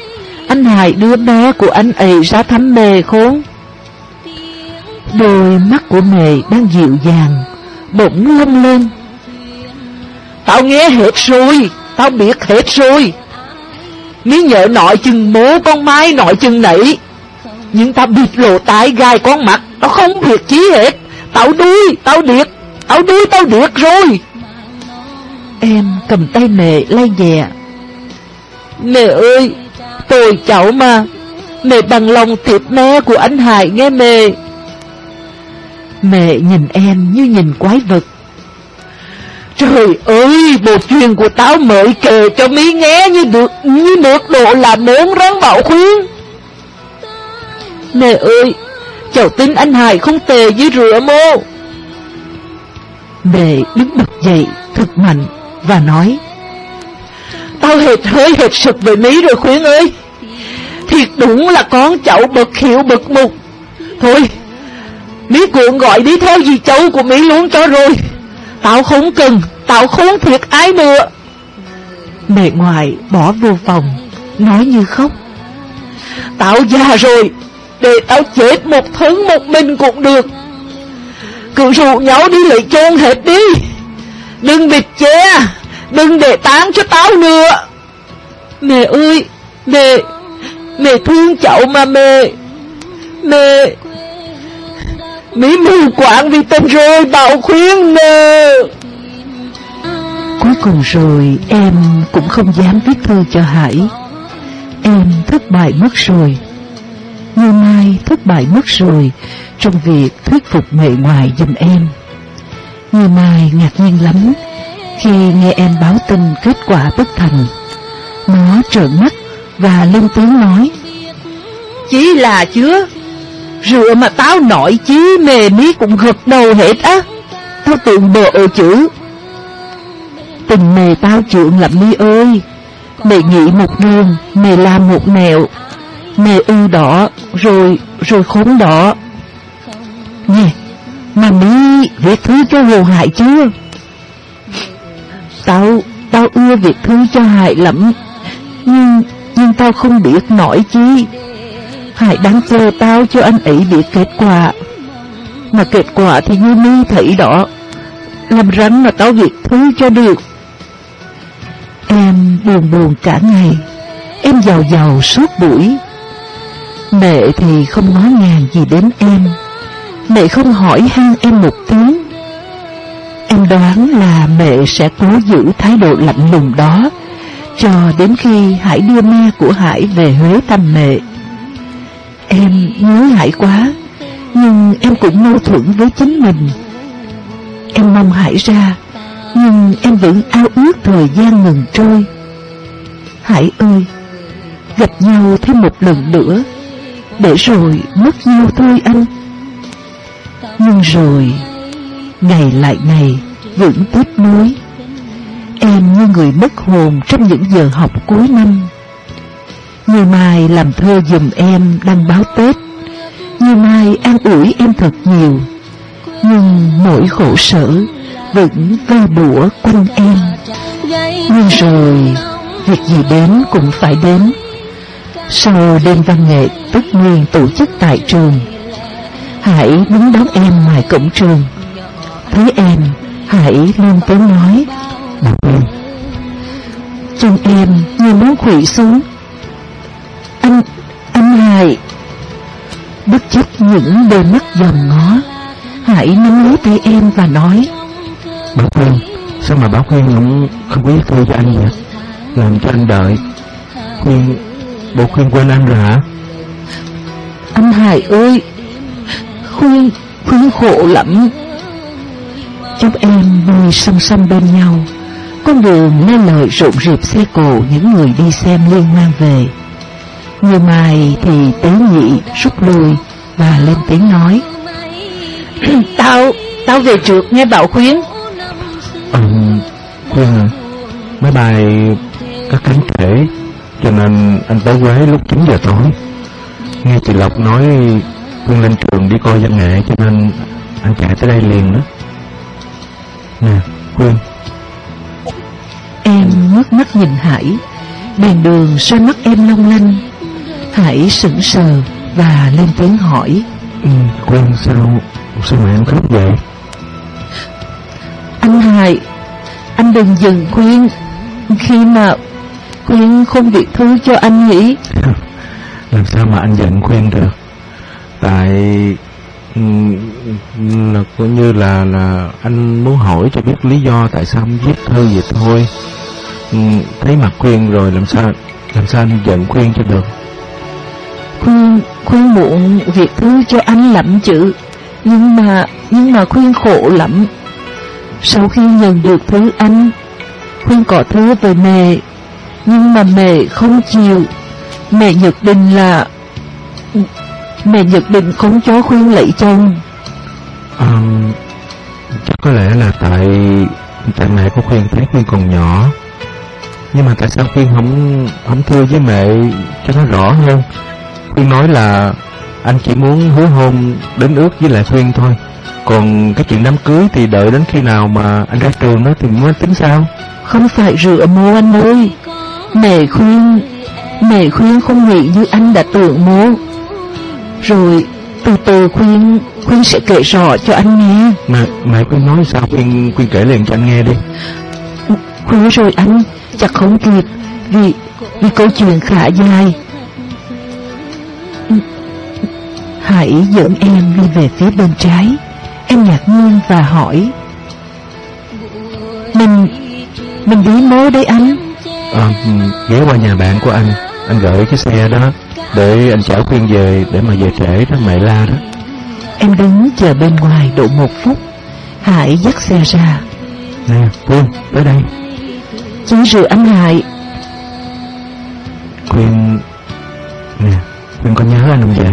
Anh Hải đưa bé của anh ấy ra thăm mẹ không? Đôi mắt của mẹ đang dịu dàng, Bỗng lâm lên. Tao nghe hết rồi, Tao biết hết rồi. Mí nhớ nội chừng bố con Mai nội chừng nãy nhưng ta bịt lộ tai gai con mặt nó không việc chí hết. Tao đuôi, tao điệt Tao đuôi, tao điệt rồi. Em cầm tay mẹ lay nhẹ. Mẹ ơi Tôi cháu mà. Mẹ bằng lòng thiệp mẹ của anh Hải nghe mẹ. Mẹ nhìn em như nhìn quái vật. Trời ơi, bộ chuyện của tao mới kể cho mí nghe như được như được độ là muốn rắn bảo khuyên. Nè ơi, cháu tin anh Hải không tề với rửa mô. Mẹ đứng bật dậy thật mạnh và nói Tao hệt hơi hệt sực về mí rồi khuyến ơi. Thiệt đúng là con cháu bậc hiểu bậc mục. Thôi, mí cuộn gọi đi theo dì cháu của mí luôn cho rồi. Tao không cần Tao không thiệt ai nữa Mẹ ngoại bỏ vô phòng Nói như khóc Tao già rồi để tao chết một thân một mình cũng được. Cứ rủ nhau đi lấy chôn hết đi. Đừng bịt che. Đừng để tán cho tao nữa. Mẹ ơi, Mẹ Mẹ thương cháu mà mẹ. Mẹ. Mỹ mù quảng vì tình rồi bảo khuyên nè Cuối cùng rồi, em cũng không dám viết thư cho Hải. Em thất bại mất rồi. Như Mai thất bại mất rồi Trong việc thuyết phục mẹ ngoài giùm em. Như Mai ngạc nhiên lắm Khi nghe em báo tin kết quả bất thành Nó trợn mắt và lên tiếng nói Chỉ là chưa? Rượu mà tao nói chí mề mí cũng gật đầu hết á. Tao tưởng ở chữ. Tình mề tao chuyện lắm mi ơi. Mẹ nghĩ một đường Mẹ làm một nẻo Mẹ ưu đỏ, Rồi rồi khốn đỏ. Nè, Mà mi viết thư cho Hồ hại chưa? Tao Tao ưa viết thư cho hại lắm, Nhưng Nhưng tao không biết nói chi. Hại đang chờ tao cho anh ấy biết kết quả. Mà kết quả thì như mi thấy đó, Làm rắn mà tao viết thư cho được. Em buồn buồn cả ngày, Em giàu giàu suốt buổi. Mẹ thì không nói ngàn gì đến em. Mẹ không hỏi han em một tiếng. Em đoán là mẹ sẽ cố giữ thái độ lạnh lùng đó Cho đến khi Hải đưa ma của Hải về Huế thăm mẹ. Em nhớ Hải quá, Nhưng em cũng mâu thuẫn với chính mình. Em mong Hải ra, Nhưng em vẫn ao ước thời gian ngừng trôi. Hải ơi, Gặp nhau thêm một lần nữa. Để rồi mất nhau thôi anh. Nhưng rồi, Ngày lại ngày Vẫn tiếp nối Em như người mất hồn Trong những giờ học cuối năm. Như Mai làm thơ dùm em Đăng báo Tết. Như Mai an ủi em thật nhiều. Nhưng mỗi khổ sở Vẫn vơ bủa quanh em. Nhưng rồi, Việc gì đến cũng phải đến. Sau đêm văn nghệ Tất nhiên tổ chức tại trường Hãy đứng đón em ngoài cổng trường. Thấy em Hãy lên tiếng nói Bà Chân em như muốn khủy xuống. Anh Anh Hải. Bất chấp những đôi mắt dòm ngó Hãy nắm lấy tay em và nói Bảo Quyên Sao mà bảo Quyên không, không có tôi cho anh vậy? Làm cho anh đợi. Quyên Bộ Quyên quên anh rồi hả? Anh Hải ơi Khuyên Khuyên khổ lắm. Chúng em vui song song bên nhau. Con đường nghe lời rộn rịp xe cộ Những người đi xem liên hoan về. Như Mai thì tế nhị rút lui Và lên tiếng nói. Tao Tao về trượt nghe bảo khuyến. Ừ Quyên à Máy bay Các cánh trễ Cho nên anh tới Quế lúc 9 giờ tối Nghe chị Lộc nói Quyên lên trường đi coi văn nghệ Cho nên anh chạy tới đây liền đó. Nè Quyên Em ngước mắt nhìn Hải Đèn đường soi mắt em long lanh. Hải sững sờ Và lên tiếng hỏi. Ừ, Quyên sao Sao mà em khóc vậy? Anh Hải Anh đừng dừng khuyên Khi mà Khuyên không viết thư cho anh nhỉ? Làm sao mà anh giận Quyên được? Tại là coi như là là anh muốn hỏi cho biết lý do tại sao anh viết thư vậy thôi. Thấy mặt khuyên rồi làm sao làm sao anh giận khuyên cho được? Khuyên Khuyên muộn việc thư cho anh lắm chữ Nhưng mà Nhưng mà khuyên khổ lắm. Sau khi nhận được thư anh Khuyên có thư về mẹ Nhưng mà mẹ không chịu. Mẹ nhận định là Mẹ nhận định không cho khuyên lấy chồng. À, chắc có lẽ là tại tại mẹ của khuyên thấy khuyên còn nhỏ. Nhưng mà tại sao khuyên không không thưa với mẹ cho nó rõ hơn? Khuyên nói là anh chỉ muốn hứa hôn đến ước với lại khuyên thôi. Còn cái chuyện đám cưới thì đợi đến khi nào mà anh ra trường đó thì mới tính sao? Không phải rửa mô anh ơi Mẹ khuyên Mẹ khuyên không nghĩ như anh đã tưởng mô. Rồi từ từ khuyên Khuyên sẽ kể rõ cho anh nghe. Mà mẹ cứ nói sao khuyên khuyên kể liền cho anh nghe đi. Khuyên rồi anh Chắc không kịp Vì vì câu chuyện khá dài. Hãy dẫn em đi về phía bên trái. Em ngạc nhiên và hỏi Mình Mình đi mô đấy anh à, ghé qua nhà bạn của anh. Anh gửi cái xe đó để anh chở khuyên về để mà về trễ đó mẹ la đó. Em đứng chờ bên ngoài độ một phút. Hải dắt xe ra. Nè khuyên tới đây. Chỉ rửa anh Hải. Khuyên nè khuyên có nhớ anh không vậy?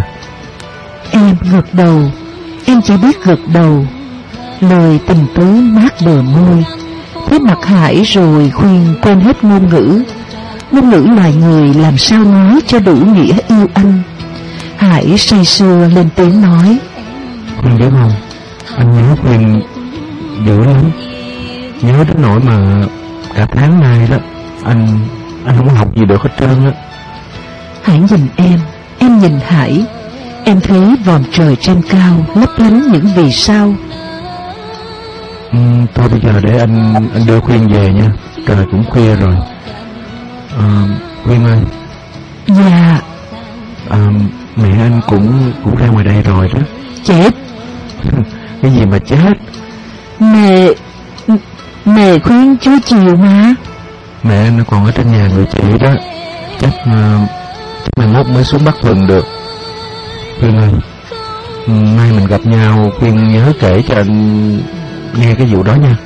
Em gật đầu. Em chỉ biết gật đầu. Lời tình tứ mát bờ môi Thấy mặt Hải rồi khuyên quên hết ngôn ngữ. Ngôn ngữ loài người làm sao nói cho đủ nghĩa yêu anh. Hải say sưa lên tiếng nói. Khuyên biết không? Anh nhớ khuyên dữ lắm. Nhớ đến nỗi mà cả tháng nay đó anh anh không học gì được hết trơn á. Hải nhìn em Em nhìn Hải. Em thấy vòm trời trên cao lấp lánh những vì sao thôi bây giờ để anh anh đưa khuyên về nha. Trời cũng khuya rồi. À, Quyên ơi. Dạ. À, Mẹ anh cũng cũng ra ngoài đây rồi đó. Chết. Cái gì mà chết? Mẹ Mẹ khuyên chú chiều mà. Mẹ anh nó còn ở trên nhà người chị đó. Chắc uh, Chắc mai mốt mới xuống bắt Thuần được. Quyên ơi Mai mình gặp nhau Quyên nhớ kể cho anh Nghe cái vụ đó nha.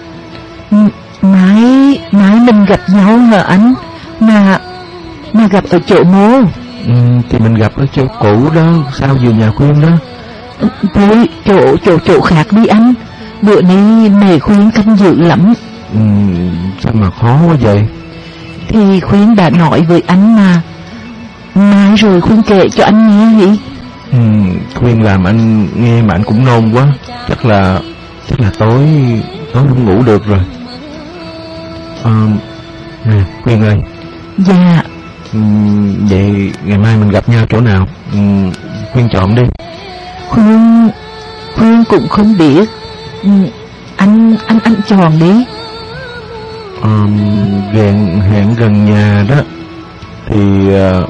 Mãi Mãi mình gặp nhau hả anh? Mà Mà gặp ở chỗ mô. Ừ, Thì mình gặp ở chỗ cũ đó Sao vườn nhà Quyên đó. Thôi chỗ chỗ chỗ khác đi anh. Bữa nay mẹ khuyên canh dự lắm. Ừ, Sao mà khó quá vậy? Thì khuyên đã nói với anh mà. Mai rồi khuyên kể cho anh nghe đi ừ, Khuyên làm anh nghe mà anh cũng nôn quá. Chắc là Chắc là tối Tối không ngủ được rồi. À, Nè Khuyên ơi. Dạ. Ừ, Vậy ngày mai mình gặp nhau chỗ nào? Ừ, Khuyên chọn đi. Khuyên Khuyên cũng không biết. Ừ, Anh anh anh chọn đi. Um, hẹn hẹn gần nhà đó thì uh,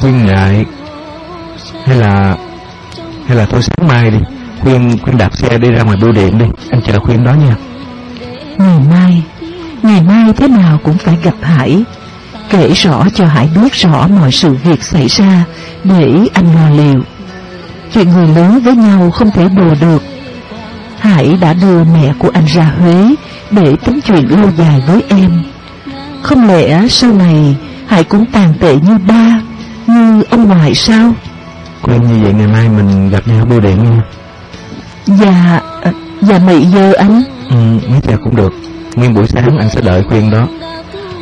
khuyên ngại. Hay là hay là thôi sáng mai đi khuyên khuyên đạp xe đi ra ngoài bưu điện đi. Anh chờ khuyên đó nha. Ngày mai Ngày mai thế nào cũng phải gặp Hải. Kể rõ cho Hải biết rõ mọi sự việc xảy ra Để anh lo liệu. Chuyện người lớn với nhau không thể đùa được. Hải đã đưa mẹ của anh ra Huế Để tính chuyện lâu dài với em. Không lẽ sau này Hải cũng tàn tệ như ba Như ông ngoại sao? Khuyên như vậy ngày mai mình gặp nhau bưu điện nha Dạ Dạ mị giờ anh. Ừ, mấy giờ cũng được. Nguyên buổi sáng anh sẽ đợi khuyên đó.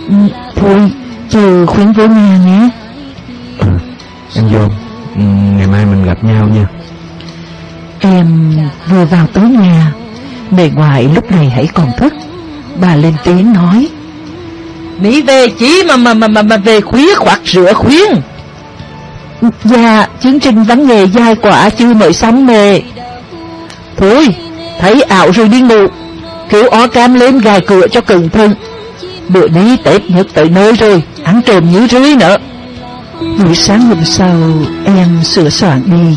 Ừ, Thôi chờ khuyến với nhà nhé. Ừ, em vô. Ừ, ngày mai mình gặp nhau nha. Em vừa vào tới nhà. Bề ngoài lúc này hãy còn thức. Bà lên tiếng nói. Mỹ về chỉ mà mà mà mà, mà về khuya khoặt rửa khuyên. Dạ chương trình văn nghệ dài quả chưa mới xong nè Thôi thấy ảo rồi đi ngủ. Kiểu ó cam lên gài cửa cho cẩn thận Bữa nay Tết nhất tới nơi rồi, Ăn trộm như rưới nữa. Buổi sáng hôm sau, Em sửa soạn đi.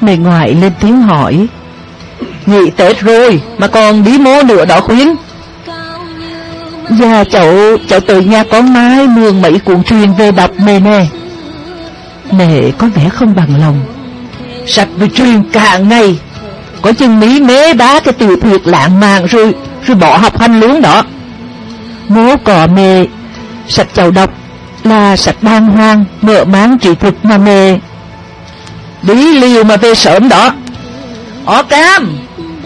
Mẹ ngoại lên tiếng hỏi. Nghỉ Tết rồi, Mà còn đi mô nữa đó khuyến Dạ cháu Cháu từ nhà con mái mường mấy cuộn truyền về đọc mẹ nè. Mẹ có vẻ không bằng lòng. Sạch về truyền cả ngày. Có chừng mỹ mế bá cái tiểu thuyết lãng mạn rồi Rồi bỏ học hành luôn đó. Ngố cỏ mê, Sạch chầu độc Là sạch đàng hoàng, Mở máng trị thực mà mê. Lý liều mà về sớm đó. Ó cam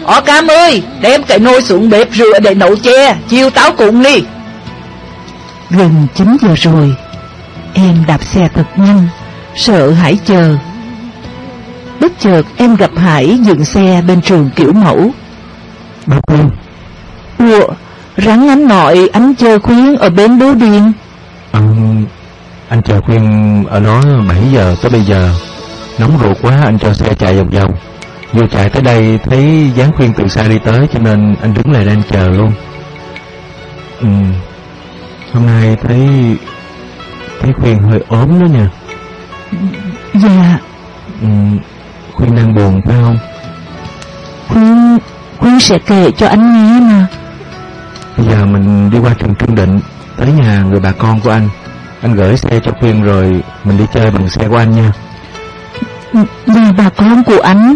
Ó cam ơi, Đem cái nồi xuống bếp rửa để nấu chè Chiêu táo cùng đi. Gần 9 giờ rồi, Em đạp xe thật nhanh, Sợ hãy chờ. Bất chợt em gặp Hải dừng xe bên trường kiểu mẫu. Bác khuyên Ủa Rắn ánh nội ánh chờ khuyến ở bên bố điện ừ, anh chờ khuyên ở đó 7 giờ tới bây giờ. Nóng ruột quá anh cho xe chạy vòng vòng. Vừa chạy tới đây thấy dáng khuyên từ xa đi tới cho nên anh đứng lại đang chờ luôn. Ừ. hôm nay thấy thấy khuyên hơi ốm đó nha. Dạ. Ừ. khuyên đang buồn phải không? Khuyên Khuyên sẽ kể cho anh nghe mà. Bây giờ mình đi qua trường Trương Định tới nhà người bà con của anh. Anh gửi xe cho khuyên rồi mình đi chơi bằng xe của anh nha. Nhà bà con của anh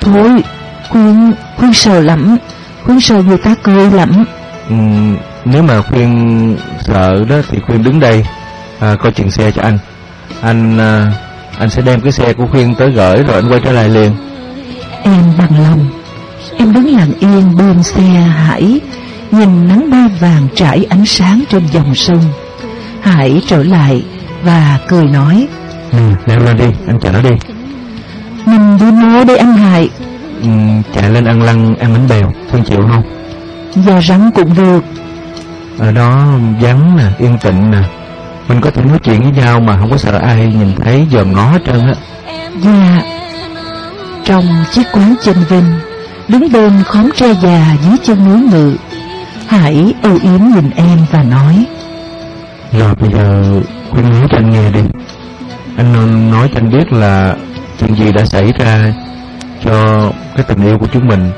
Thôi Khuyên Khuyên sợ lắm. Khuyên sợ người ta cười lắm. Ừ, nếu mà khuyên sợ đó thì khuyên đứng đây à, coi chừng xe cho anh. Anh à, anh sẽ đem cái xe của khuyên tới gửi rồi anh quay trở lại liền. Em bằng lòng. Em đứng lặng yên bên xe Hải Nhìn nắng ba vàng trải ánh sáng trên dòng sông. Hải trở lại Và cười nói ừ, leo lên đi anh chở nó đi. Mình đi mua đi anh Hải. Ừ, chạy lên ăn lăng ăn bánh bèo thương chịu không? Và rắn cũng được. Ở đó vắng nè yên tĩnh nè mình có thể nói chuyện với nhau mà không có sợ ai nhìn thấy dòm ngó hết trơn á. Dạ Trong chiếc quán trên vinh Đứng bên khóm tre già dưới chân núi ngự Hải âu yếm nhìn em và nói Rồi bây giờ Khuyên nói cho anh nghe đi. Anh nói cho anh biết là Chuyện gì đã xảy ra Cho cái tình yêu của chúng mình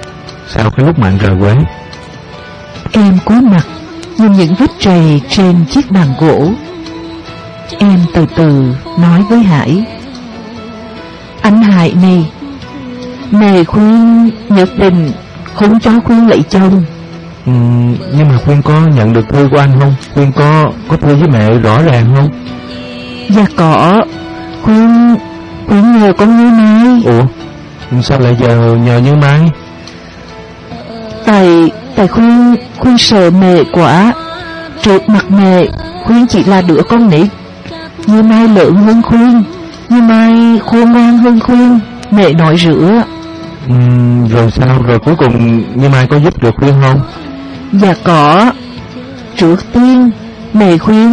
Sau cái lúc mà anh rời quê. Em cúi mặt Nhìn những vết trầy trên chiếc bàn gỗ Em từ từ nói với Hải. Anh Hải này Mẹ khuyên nhất định không cho khuyên lấy chồng. Ừ, Nhưng mà khuyên có nhận được thư của anh không? Khuyên có có thư với mẹ rõ ràng không? Dạ có. Khuyên Khuyên nhờ con như mai. Ủa Sao lại giờ nhờ như mai? Tại Tại khuyên Khuyên sợ mẹ quá. Trước mặt mẹ Khuyên chỉ là đứa con nít Như mai lớn hơn khuyên Như mai khôn ngoan hơn khuyên Mẹ nói rửa. Uhm, Rồi sao? Rồi cuối cùng Như mai có giúp được khuyên không? Dạ có. Trước tiên Mẹ khuyên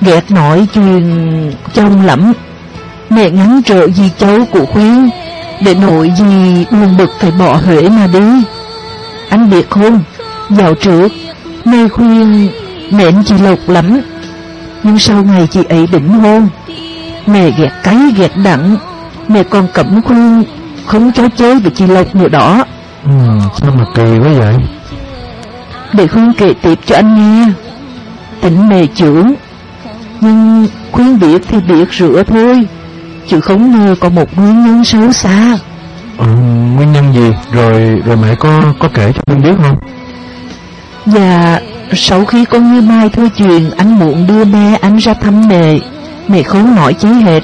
Ghét nói chuyện chồng lắm. Mẹ ngắn trợ gì cháu của khuyên Để nội gì buồn bực phải bỏ Huế mà đi. Anh biết không? Dạo trước Mẹ khuyên Mến chị Lộc lắm Nhưng sau ngày chị ấy đỉnh hôn Mẹ ghét cái ghét đặng Mẹ còn cẩm khuyên Không cho chơi với chị Lộc nữa đó. Ừ, Sao mà kỳ quá vậy? Để khuyên kể tiếp cho anh nghe. Tỉnh mẹ trưởng Nhưng khuyên biết thì biết rửa thôi Chứ không ngờ có một nguyên nhân xấu xa. Ừ, Nguyên nhân gì? Rồi rồi mẹ có có kể cho khuyên biết không? Dạ Sau khi con như Mai thưa chuyện Anh muốn đưa mẹ anh ra thăm mẹ. Mẹ không nói chí hết.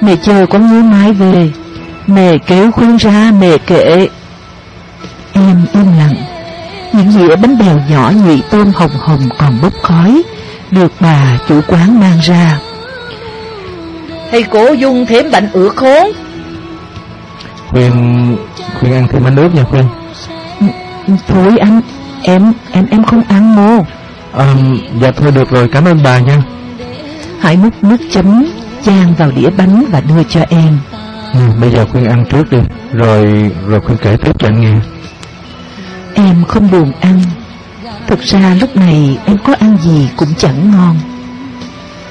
Mẹ chờ con như Mai về. Mẹ kéo khuyên ra mẹ kể. Em im lặng. Những dĩa bánh bèo nhỏ nhị tôm hồng hồng còn bốc khói Được bà chủ quán mang ra. Thầy cố dùng thêm bánh ướt khốn. Khuyên Khuyên ăn thêm bánh nước nha Khuyên. Thôi anh Em em em không ăn mô à, Dạ thôi được rồi cảm ơn bà nha. Hãy múc nước chấm Chan vào đĩa bánh và đưa cho em. Ừ, Bây giờ Khuyên ăn trước đi Rồi rồi Khuyên kể tiếp cho anh nghe. Em không buồn ăn. Thực ra lúc này em có ăn gì cũng chẳng ngon.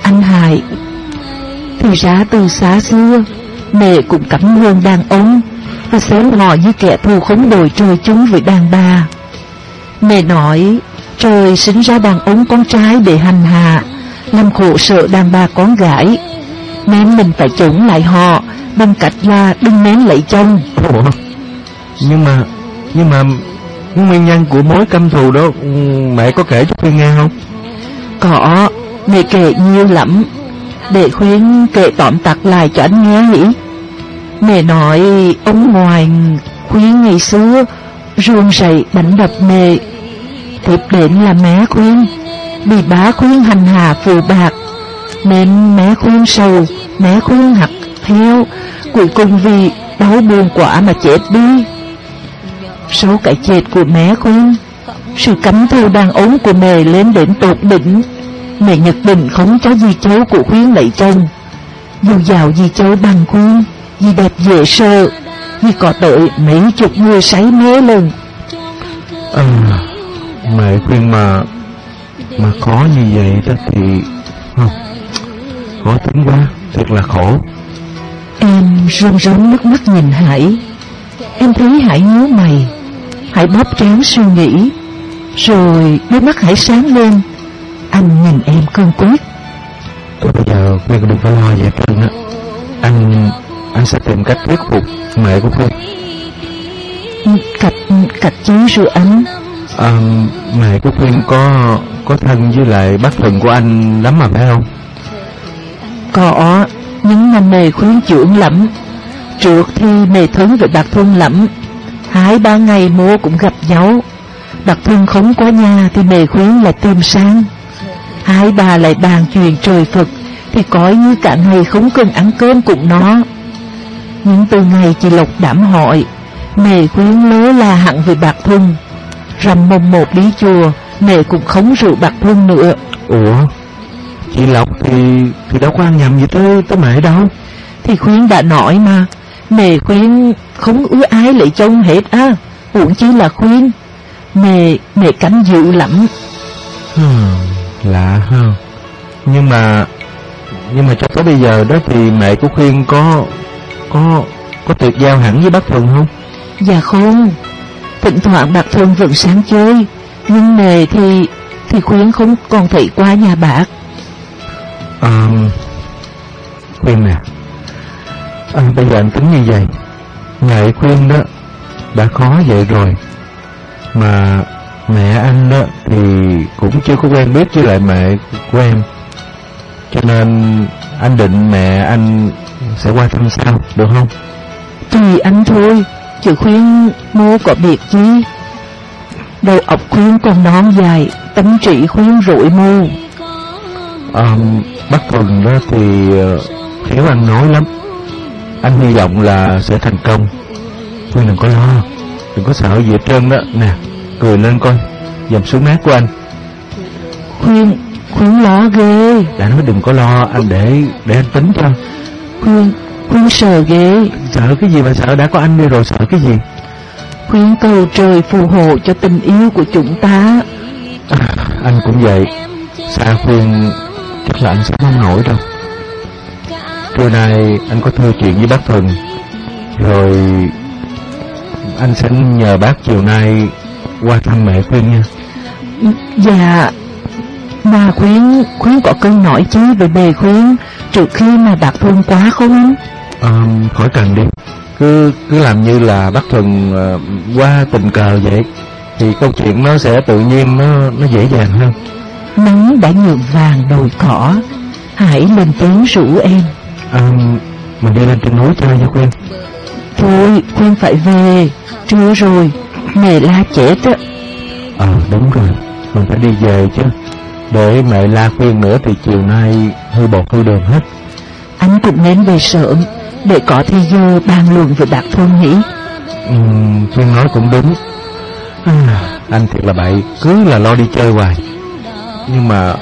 Anh Hải Thì ra từ xa xưa Mẹ cũng cắm hơn đàn ông. Và xem họ như kẻ thù khống đồi trời chúng với đàn bà Mẹ nói Trời sinh ra đàn ông con trai để hành hạ Làm khổ sợ đàn bà con gái. Nên mình phải chống lại họ Bằng cách là đừng nén lấy chồng. Ủa? Nhưng mà Nhưng mà Nguyên nhân của mối căm thù đó Mẹ có kể cho Khuyên nghe không? Có Mẹ kể nhiều lắm. Để khuyên kể tóm tắt lại cho anh nghe nhỉ. Mẹ nói Ông ngoài khuyên ngày xưa Ruồng rẩy đánh đập mẹ Tiếp đến là mé khuyên Bị bá khuyên hành hạ phù bạc. Nên mé khuyên sầu, mé khuyên hạt heo Cuối cùng vì đau buồn quá mà chết đi. Sau cái chết của mé khuyên, Sự cấm thu đàn ốm của mẹ lên đến tột đỉnh. Mẹ nhất định không cho dì cháu của khuyên lấy chồng. Dù giàu dì cháu bằng khuyên, Dì đẹp dễ sợ. Dì có tới mấy chục người say mê lần à, Mẹ khuyên mà Mà khó như vậy đó thì không Khó tính quá Thật là khổ. Em rơm rớm nước mắt nhìn Hải. Em thấy Hải nhớ mày. Hải bóp trán suy nghĩ. Rồi đôi mắt Hải sáng lên. Anh nhìn em cương quyết. Bây giờ Khuyên đừng phải lo về trơn á. Anh Anh sẽ tìm cách thuyết phục mẹ của Khuyên Cạch Cạch chí rồi anh à, Mẹ của Khuyên có Có thân với lại bác thần của anh lắm mà phải không? Có Nhưng mà mẹ khuyên trưởng lắm. Trước thì mẹ thân với bác Thuân lắm. Hai ba ngày mua cũng gặp nhau. Bác Thuân không có nhà Thì mẹ khuyên là tìm sang. Hai bà lại bàn chuyện trời Phật. Thì coi như cả ngày không cần ăn cơm cùng nó từ ngày chị Lộc đảm hỏi Mẹ khuyên lớ là hẳn với bạc Thuân. Rằm mồng một đi chùa Mẹ cũng không rượu bạc Thuân nữa. Ủa? Chị Lộc thì thì đâu có ăn nhầm gì tới tới mẹ đâu. Thì khuyên đã nói mà Mẹ khuyên không ưa ai lấy chồng hết á. Uổng chi là khuyên Mẹ, mẹ cánh dữ lắm. Hmm, Lạ hơn Nhưng mà Nhưng mà cho tới bây giờ đó thì mẹ của Khuyên có Có Có tuyệt giao hẳn với bác Thuần không? Dạ không. Thỉnh thoảng bác Thuần vẫn sáng chơi Nhưng nề thì Thì Khuyên không còn thấy qua nhà bác. À, Khuyên nè. À, Bây giờ anh tính như vậy. Ngại Khuyên đó Đã khó vậy rồi. Mà mẹ anh đó Thì cũng chưa có quen biết với lại mẹ của em Cho nên anh định mẹ anh sẽ qua thăm sao Được không? Tùy anh thôi Chứ Khuyên mô có việc chi? Đầu óc Khuyên còn non dài Tâm trí Khuyên rủi mù. À, Bác Thuần đó thì ờ, khéo ăn nói lắm. Anh hy vọng là sẽ thành công. Khuyên đừng có lo Đừng có sợ gì hết trơn đó. Nè cười lên coi Dầm xuống mát của anh. Khuyên Khuyên lo ghê. Đã nói đừng có lo Anh để để anh tính cho Khuyên Khuyên sợ ghê. Sợ cái gì mà sợ? Đã có anh đi rồi sợ cái gì? Khuyên cầu trời phù hộ cho tình yêu của chúng ta. À, Anh cũng vậy. Xa khuyên Chắc là anh sống không nổi đâu. Trưa nay anh có thư chuyện với bác Thuần. Rồi Anh sẽ nhờ bác chiều nay Qua thăm mẹ Khuyên nha. Dạ Mà Khuyên Khuyên có cơn nổi chứ về bề Khuyên Trước khi mà bác Thuần quá không? Anh à, Khỏi cần đi. Cứ cứ làm như là bác Thuần uh, Qua tình cờ vậy Thì câu chuyện nó sẽ tự nhiên Nó nó dễ dàng hơn. Nắng đã nhuộm vàng đồi cỏ Hãy lên tiếng rủ em. À, Mình đi lên trên núi chơi nha Khuyên Thôi Khuyên phải về. Trưa rồi Mẹ la chết á Ờ đúng rồi. Mình phải đi về chứ. Để mẹ la khuyên nữa thì chiều nay Hư bột hư đường hết. Anh cũng nên về sớm Để có thời giờ bàn luận với bác Thuần nhỉ ừ, Khuyên nói cũng đúng. À, Anh thiệt là bậy Cứ là lo đi chơi hoài. Nhưng mà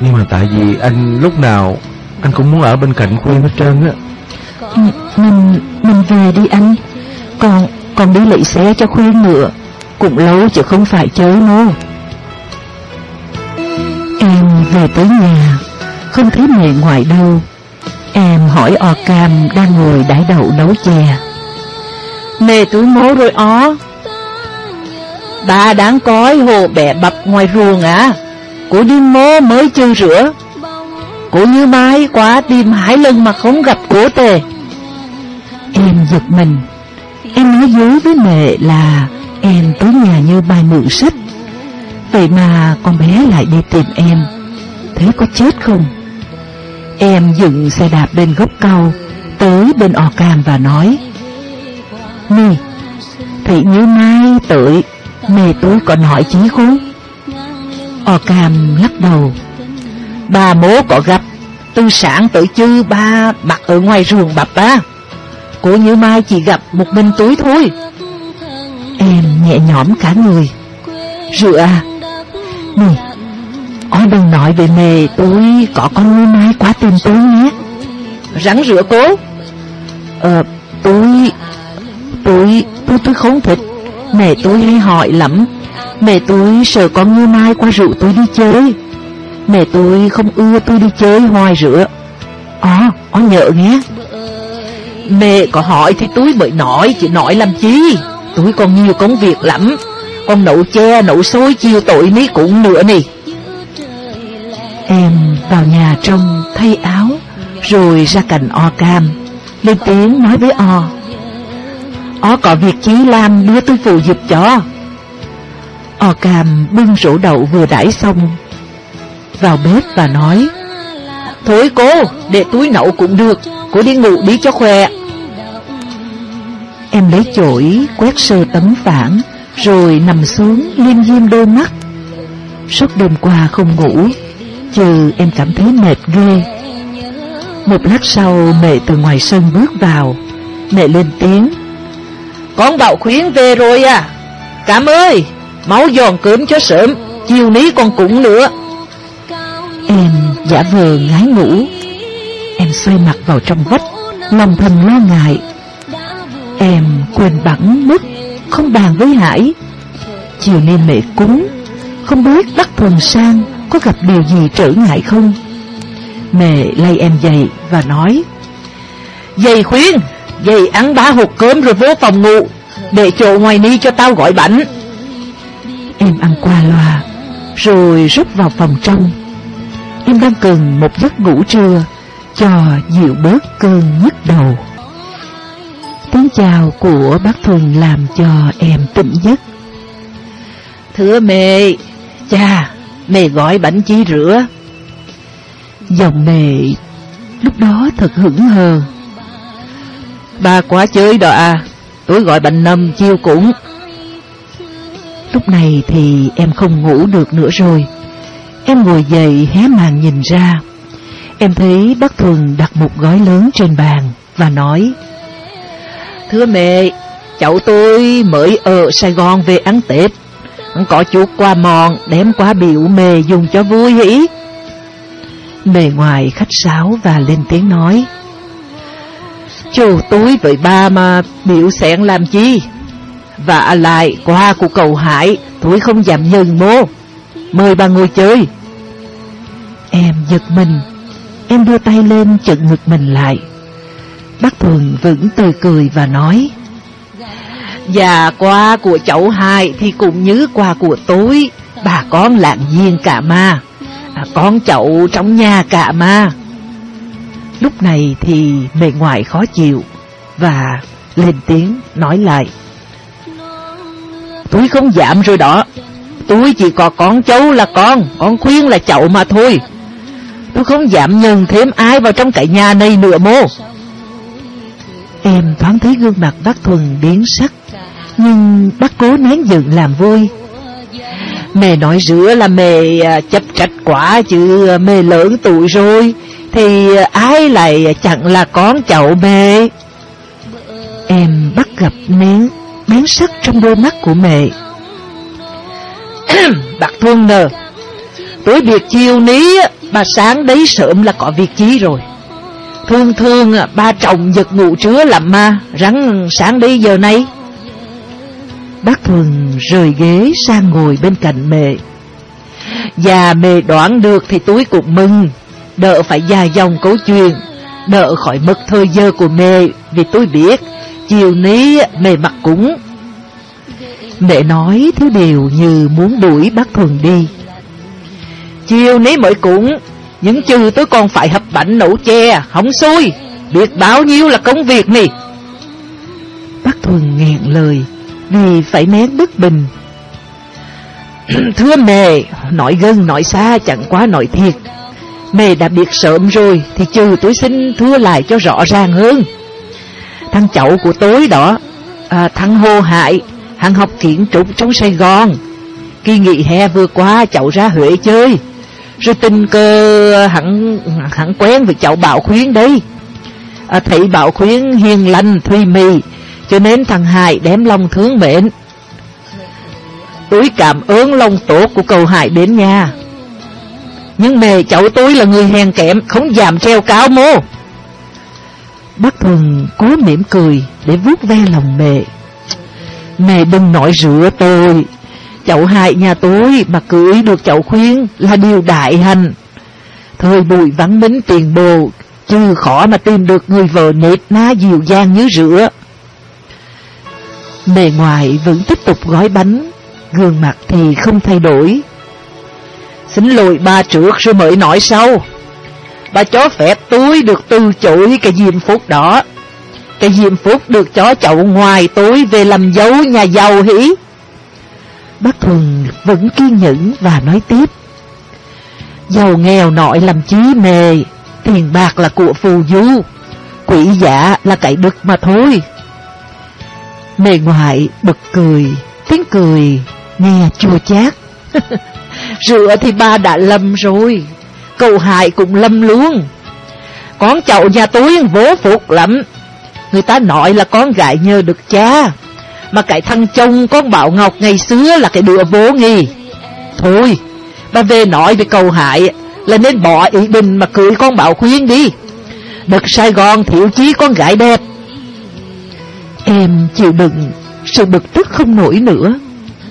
Nhưng mà tại vì anh lúc nào Anh cũng muốn ở bên cạnh Khuyên hết trơn á. Mình Mình về đi anh. Còn Còn đi lấy xe cho Khuyên nữa Cũng lâu chứ không phải chơi mô Em về tới nhà không thấy mẹ ngoài đâu. Em hỏi o cam đang ngồi đãi đậu nấu chè. Mẹ túi mố rồi ó Bà đáng coi hồ bẻ bập ngoài ruồng à. Cô đi mố mới chưa rửa. Cô như mai quá tìm hai lần mà không gặp cô tề Em giật mình. Em nói dối với mẹ là Em tới nhà như bài mượn sách. Vậy mà con bé lại đi tìm em. Thế có chết không? Em dựng xe đạp bên gốc cầu Tới bên o cam và nói, Nè Thị như mai tới, Mẹ tôi còn hỏi chí không o cam lắc đầu, Bà bố có gặp, Từ sáng tới chư ba bạc ở ngoài ruồng bập ba. Cô như mai chỉ gặp một mình túi thôi. Em nhẹ nhõm cả người Rửa à Ó đừng nói về mẹ tôi Có con như mai quá tìm tôi nhé. Rắn rửa cố. Ờ tôi Tôi Tôi tôi không thích. Mẹ tôi hay hỏi lắm. Mẹ tôi sợ con như mai qua rượu tôi đi chơi. Mẹ tôi không ưa tôi đi chơi hoài rửa. Ó, ó nhớ nhé. Mẹ có hỏi thì tôi mới nói Chứ nói làm chi? Tôi còn nhiều công việc lắm. Con nấu che nấu xôi chiều tội mấy cũng nữa nè Em vào nhà trong thay áo Rồi ra cạnh o cam Lên tiếng nói với o. O có việc chí làm đưa tôi phụ giúp cho. O cam bưng rổ đậu vừa đãi xong Vào bếp và nói Thôi cô, để túi nậu cũng được Cô đi ngủ đi cho khỏe. Em lấy chổi quét sơ tấm phản Rồi nằm xuống liêm diêm đôi mắt. Suốt đêm qua không ngủ Trừ em cảm thấy mệt ghê. Một lát sau mẹ từ ngoài sân bước vào. Mẹ lên tiếng. Con bảo khuyến về rồi à. Cảm ơi Máu giòn cơm cho sớm. Chiều ní con cũng nữa. Em giả vờ ngái ngủ. Em xoay mặt vào trong vách Lòng thầm lo ngại. Em quên bẵng mất Không bàn với Hải. Chiều nay mẹ cúng Không biết đắc thuần sang có gặp điều gì trở ngại không? Mẹ lay em dậy và nói Dậy khuyên, dậy ăn ba hộp cơm rồi vô phòng ngủ Để chỗ ngoài ni cho tao gọi bánh. Em ăn qua loa Rồi rút vào phòng trong. Em đang cần một giấc ngủ trưa Cho dịu bớt cơn nhức đầu. Tiếng chào của bác Thuần làm cho em tỉnh giấc. Thưa mẹ Cha Mẹ gọi bánh chi rửa. Dòng mẹ Lúc đó thật hững hờ. Ba quá chơi đó à Tôi gọi bánh nâm chiêu cũng. Lúc này thì em không ngủ được nữa rồi. Em ngồi dậy hé màn nhìn ra. Em thấy bác Thuần đặt một gói lớn trên bàn Và nói, Thưa mẹ, Cháu tôi mới ở Sài Gòn về ăn Tết. Có chút qua mòn Đem qua biểu mề dùng cho vui hỉ Mề ngoài khách sáo và lên tiếng nói. Chú túi với ba mà biểu sẹn làm chi? Và lại qua của cầu hải Tôi không dám nhận mô. Mời bà ngồi chơi. Em giật mình. Em đưa tay lên chận ngực mình lại. Bác Thuần vẫn tươi cười và nói. Và qua của cháu hai thì cũng như qua của tôi. Bà con lạng nhiên cả ma. À, Con cháu trong nhà cả ma. Lúc này thì mẹ ngoại khó chịu Và lên tiếng nói lại. Tôi không giảm rồi đó. Tôi chỉ có con cháu là con Con khuyên là cháu mà thôi. Tôi không giảm nhận thêm ai vào trong cái nhà này nữa mô. Em thoáng thấy gương mặt bác Thuần biến sắc. Nhưng bác cố nén giận làm vui Mẹ nói rửa là mẹ à, chấp trách quả chứ à, mẹ lớn tuổi rồi. Thì à, ai lại chẳng là con cháu mẹ? Em bắt gặp nén nén sắc trong đôi mắt của mẹ. Bác Thuần nờ Tối biệt chiều ní bà sáng đấy sớm là có việc chí rồi. Thương thương ba chồng giật ngủ chứa lắm mà Rắn sáng đi giờ này. Bác Thuần rời ghế sang ngồi bên cạnh mẹ. Và mẹ đoán được thì túi cũng mừng. Đỡ phải dài dòng câu chuyện, Đỡ khỏi mất thời giờ của mẹ, Vì tôi biết Chiều ní mẹ mặc cúng. Mẹ nói thứ điều như muốn đuổi bác Thuần đi. Chiều ní mới cúng những chừ tôi còn phải hấp bánh nấu che Không xui. Biết bao nhiêu là công việc nè. Bác Thuần nghẹn lời. Vì phải nén bất bình. Thưa mẹ Nói gần nói xa chẳng quá nói thiệt. Mẹ đã biết sớm rồi Thì trừ tôi xin thưa lại cho rõ ràng hơn. Thằng cháu của tôi đó à, Thằng Hồ Hải Hắn học kiến trúc trong Sài Gòn. Kỳ nghỉ hè vừa qua cháu ra Huế chơi. Rồi tình cơ à, hắn, hắn quen với cháu Bảo Khuyến đấy à, Thấy Bảo Khuyến hiền lành thùy mì cho nên thằng Hải đem lòng thương mến. Tôi cảm ơn lòng tốt của cầu Hải đến nhà. Nhưng mẹ cháu tôi là người hèn kém Không dám treo cao mô. Bác Thuần cố mỉm cười Để vuốt ve lòng mẹ. Mẹ đừng nói rửa tôi. Chậu hại nhà tôi mà cưới được chậu khuyên là điều đại hành. Thời bùi vắng bính tiền bồ, chứ khó mà tìm được người vợ nết ná dịu dàng như rửa. Bề ngoài vẫn tiếp tục gói bánh, gương mặt thì không thay đổi. Xin lỗi ba trước rồi mới nói sau. Bà chó phép tôi được từ chối cái diêm phúc đó. Cái diêm phúc được chó chậu ngoài tôi về làm dấu nhà giàu hỉ. Bác Thuần vẫn kiên nhẫn và nói tiếp Giàu nghèo nội làm chí mề Tiền bạc là của phù du Quỷ giả là cậy đực mà thôi Mề ngoại, bật cười. Tiếng cười, nghe chua chát. Rửa thì ba đã lâm rồi. Cầu hại cũng lâm luôn. Con chậu nhà tôi vố phục lắm. Người ta nói là con gái nhờ được cha. Mà cái thằng chồng con Bảo Ngọc ngày xưa là cái đứa vô nghi. Thôi, ba về nói với cầu hại Là nên bỏ ý định mà cưới con Bảo Khuyên đi. Đất Sài Gòn thiếu chí con gái đẹp. Em chịu đựng Sự bực tức không nổi nữa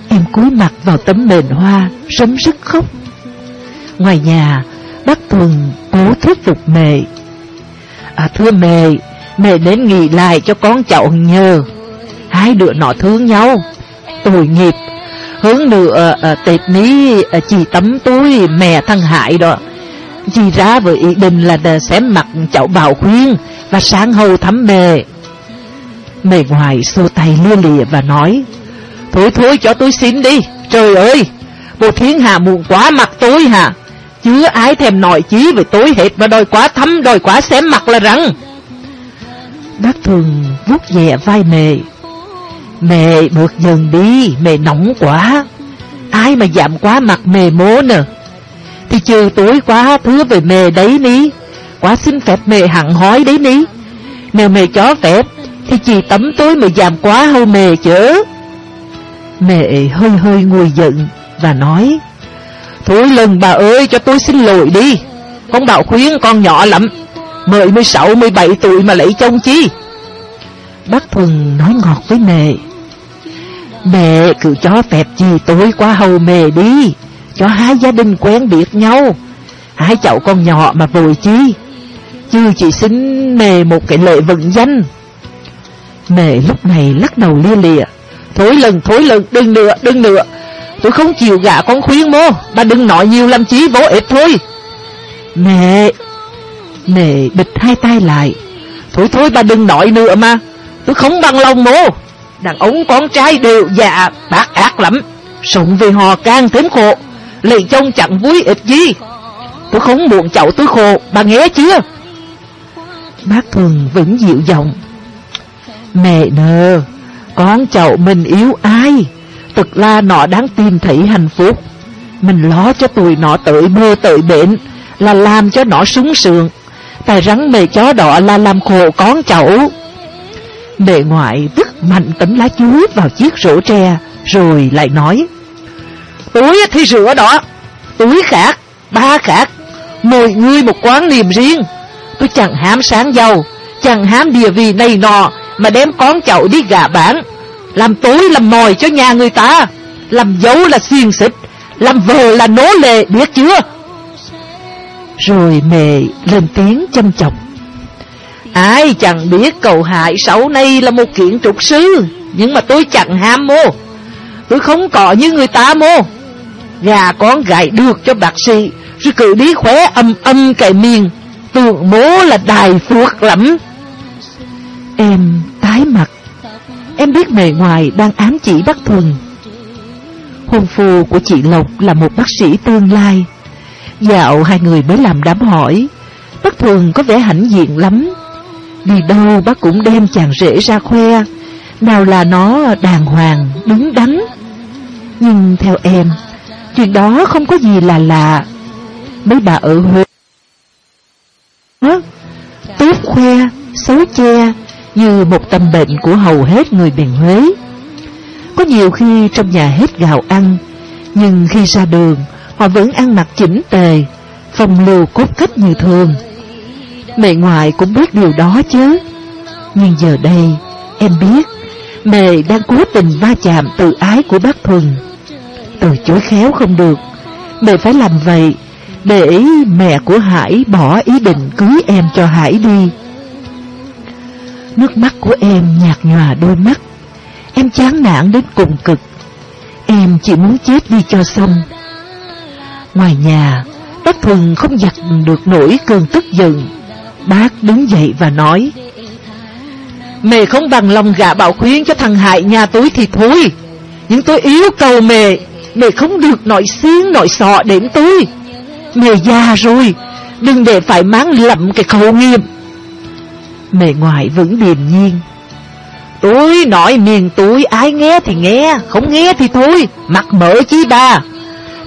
Em cúi mặt vào tấm mền hoa Sấm sức khóc Ngoài nhà, bác Thuần cố thuyết phục mẹ. À thưa mẹ, mẹ đến nghỉ lại cho con cháu nhờ. Hai đứa nọ thương nhau, tội nghiệp. Hướng nữa à, à Tết ní à, chỉ tấm túi mẹ thằng Hải đó. Chị ra với ý định là sẽ mặc cháu bảo khuyên và sáng hầu thắm mẹ mề ngoài xô tay lia lịa và nói, Thôi thôi, cho tôi xin đi. Trời ơi Bộ thiên hạ muộn quá mặt tôi hả? Chứ ai thèm nội chí với tôi hết Mà đòi quá thăm đòi quá xém mặt là răng. Bác thường vuốt nhẹ vai mẹ. Mẹ bớt dần đi, Mẹ nóng quá. Ai mà giảm quá mặt mẹ mố nè? Thì trừ tối quá thứ về mẹ đấy ní. Quá xin phép mẹ hẳn hói đấy ní. Nếu mẹ cho phép thì chị tấm tối mà giảm quá hâu mẹ chứ Mẹ hơi hơi ngồi giận Và nói Thôi lần bà ơi cho tôi xin lỗi đi. Con bảo khuyến con nhỏ lắm Mười, mười sáu, mười bảy tuổi mà lấy chồng chi? Bác Thuần nói ngọt với mẹ Mẹ cứ cho phép gì tôi qua hầu mẹ đi Cho hai gia đình quen biết nhau. Hai cháu con nhỏ mà vội chi? Chứ chỉ xin mẹ một cái lệ vận danh. Mẹ lúc này lắc đầu lia lịa. Thối lần, thối lần, đừng nữa, đừng nữa Tôi không chịu gả con khuyên mô Bà đừng nói nhiều làm chí vô ích thôi. Mẹ Mẹ bịch hai tay lại. Thôi thôi bà đừng nói nữa mà. Tôi không bằng lòng mô. Đàn ông con trai đều dạ bác ác lắm. Sống về họ càng thêm khổ Lấy chồng chẳng vui ít gì. Tôi không muốn cháu tôi khổ Bà nghe chưa? Bác thường vẫn dịu giọng. Mẹ nờ Con cháu mình yêu ai? Thực là nó đang tìm thấy hạnh phúc. Mình lo cho tụi nó tới mơ tới bệnh Là làm cho nó sung sướng. Tài rắn mẹ chó đỏ là làm khổ con cháu. Mẹ ngoại vứt mạnh tấm lá chuối vào chiếc rổ tre Rồi lại nói Túi thì rửa đó Túi khác, ba khác Mỗi người một quán niềm riêng. Tôi chẳng hám sáng giàu Chẳng hám địa vị này nọ mà đem con cháu đi gả bán. Làm tối làm mồi cho nhà người ta. Làm dấu là xiên xích. Làm vợ là nố lệ, biết chưa? Rồi mẹ lên tiếng chăm chọc Ai chẳng biết cầu hại sáu nay là một kiện trục sư, Nhưng mà tôi chẳng ham mô. Tôi không có như người ta mô. Gà con gại được cho bác sĩ, Rồi cứ đi khỏe âm âm cái miền Tưởng bố là đài phước lắm. Em tái mặt. Em biết bề ngoài đang ám chỉ bác Thuần. Hôn phu của chị Lộc là một bác sĩ tương lai. Dạo hai người mới làm đám hỏi. Bác Thuần có vẻ hãnh diện lắm. Đi đâu bác cũng đem chàng rể ra khoe. Nào là nó đàng hoàng, đứng đắn. Nhưng theo em Chuyện đó không có gì là lạ. Mấy bà ở Huế Tốt khoe, xấu che. Như một tâm bệnh của hầu hết người miền Huế. Có nhiều khi trong nhà hết gạo ăn, Nhưng khi ra đường, Họ vẫn ăn mặc chỉnh tề, Phong lưu cốt cách như thường. Mẹ ngoại cũng biết điều đó chứ. Nhưng giờ đây, Em biết, Mẹ đang cố tình va chạm tự ái của bác Thuần. Từ chối khéo không được. Mẹ phải làm vậy Để mẹ của Hải bỏ ý định cưới em cho Hải đi. Nước mắt của em nhạt nhòa đôi mắt. Em chán nản đến cùng cực. Em chỉ muốn chết đi cho xong. Ngoài nhà Bác Thuần không giặt được nổi cơn tức giận. Bác đứng dậy và nói, Mẹ không bằng lòng gạ bảo khuyên cho thằng Hải nhà tôi thì thôi. Nhưng tôi yếu cầu mẹ Mẹ không được nội xiên nội sọ đến tôi. Mẹ già rồi, Đừng để phải mang lậm cái khẩu nghiêm Mẹ ngoại vẫn điềm nhiên. Tôi nói miền tôi ai nghe thì nghe Không nghe thì thôi Mặt mở chi bà,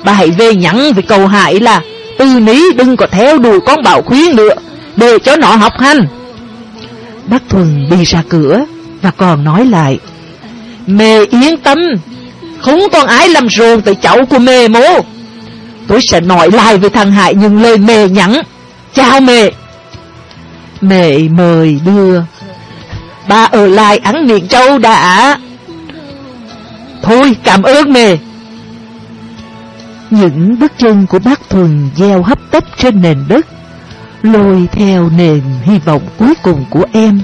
Bà hãy về nhắn với cầu hại là Từ ní đừng có theo đuổi con bảo khuyến nữa Để cho nó học hành. Bác Thuần đi ra cửa Và còn nói lại Mẹ yên tâm Không còn ai làm rồn tới cháu của mẹ mô. Tôi sẽ nói lại với thằng Hải những lời mẹ nhắn. Chào mẹ. Mẹ mời đưa. Ba ở lại ăn miệng trâu đã. Thôi cảm ơn mẹ. Những bước chân của bác Thuần gieo hấp tấp trên nền đất, lôi theo nền hy vọng cuối cùng của em.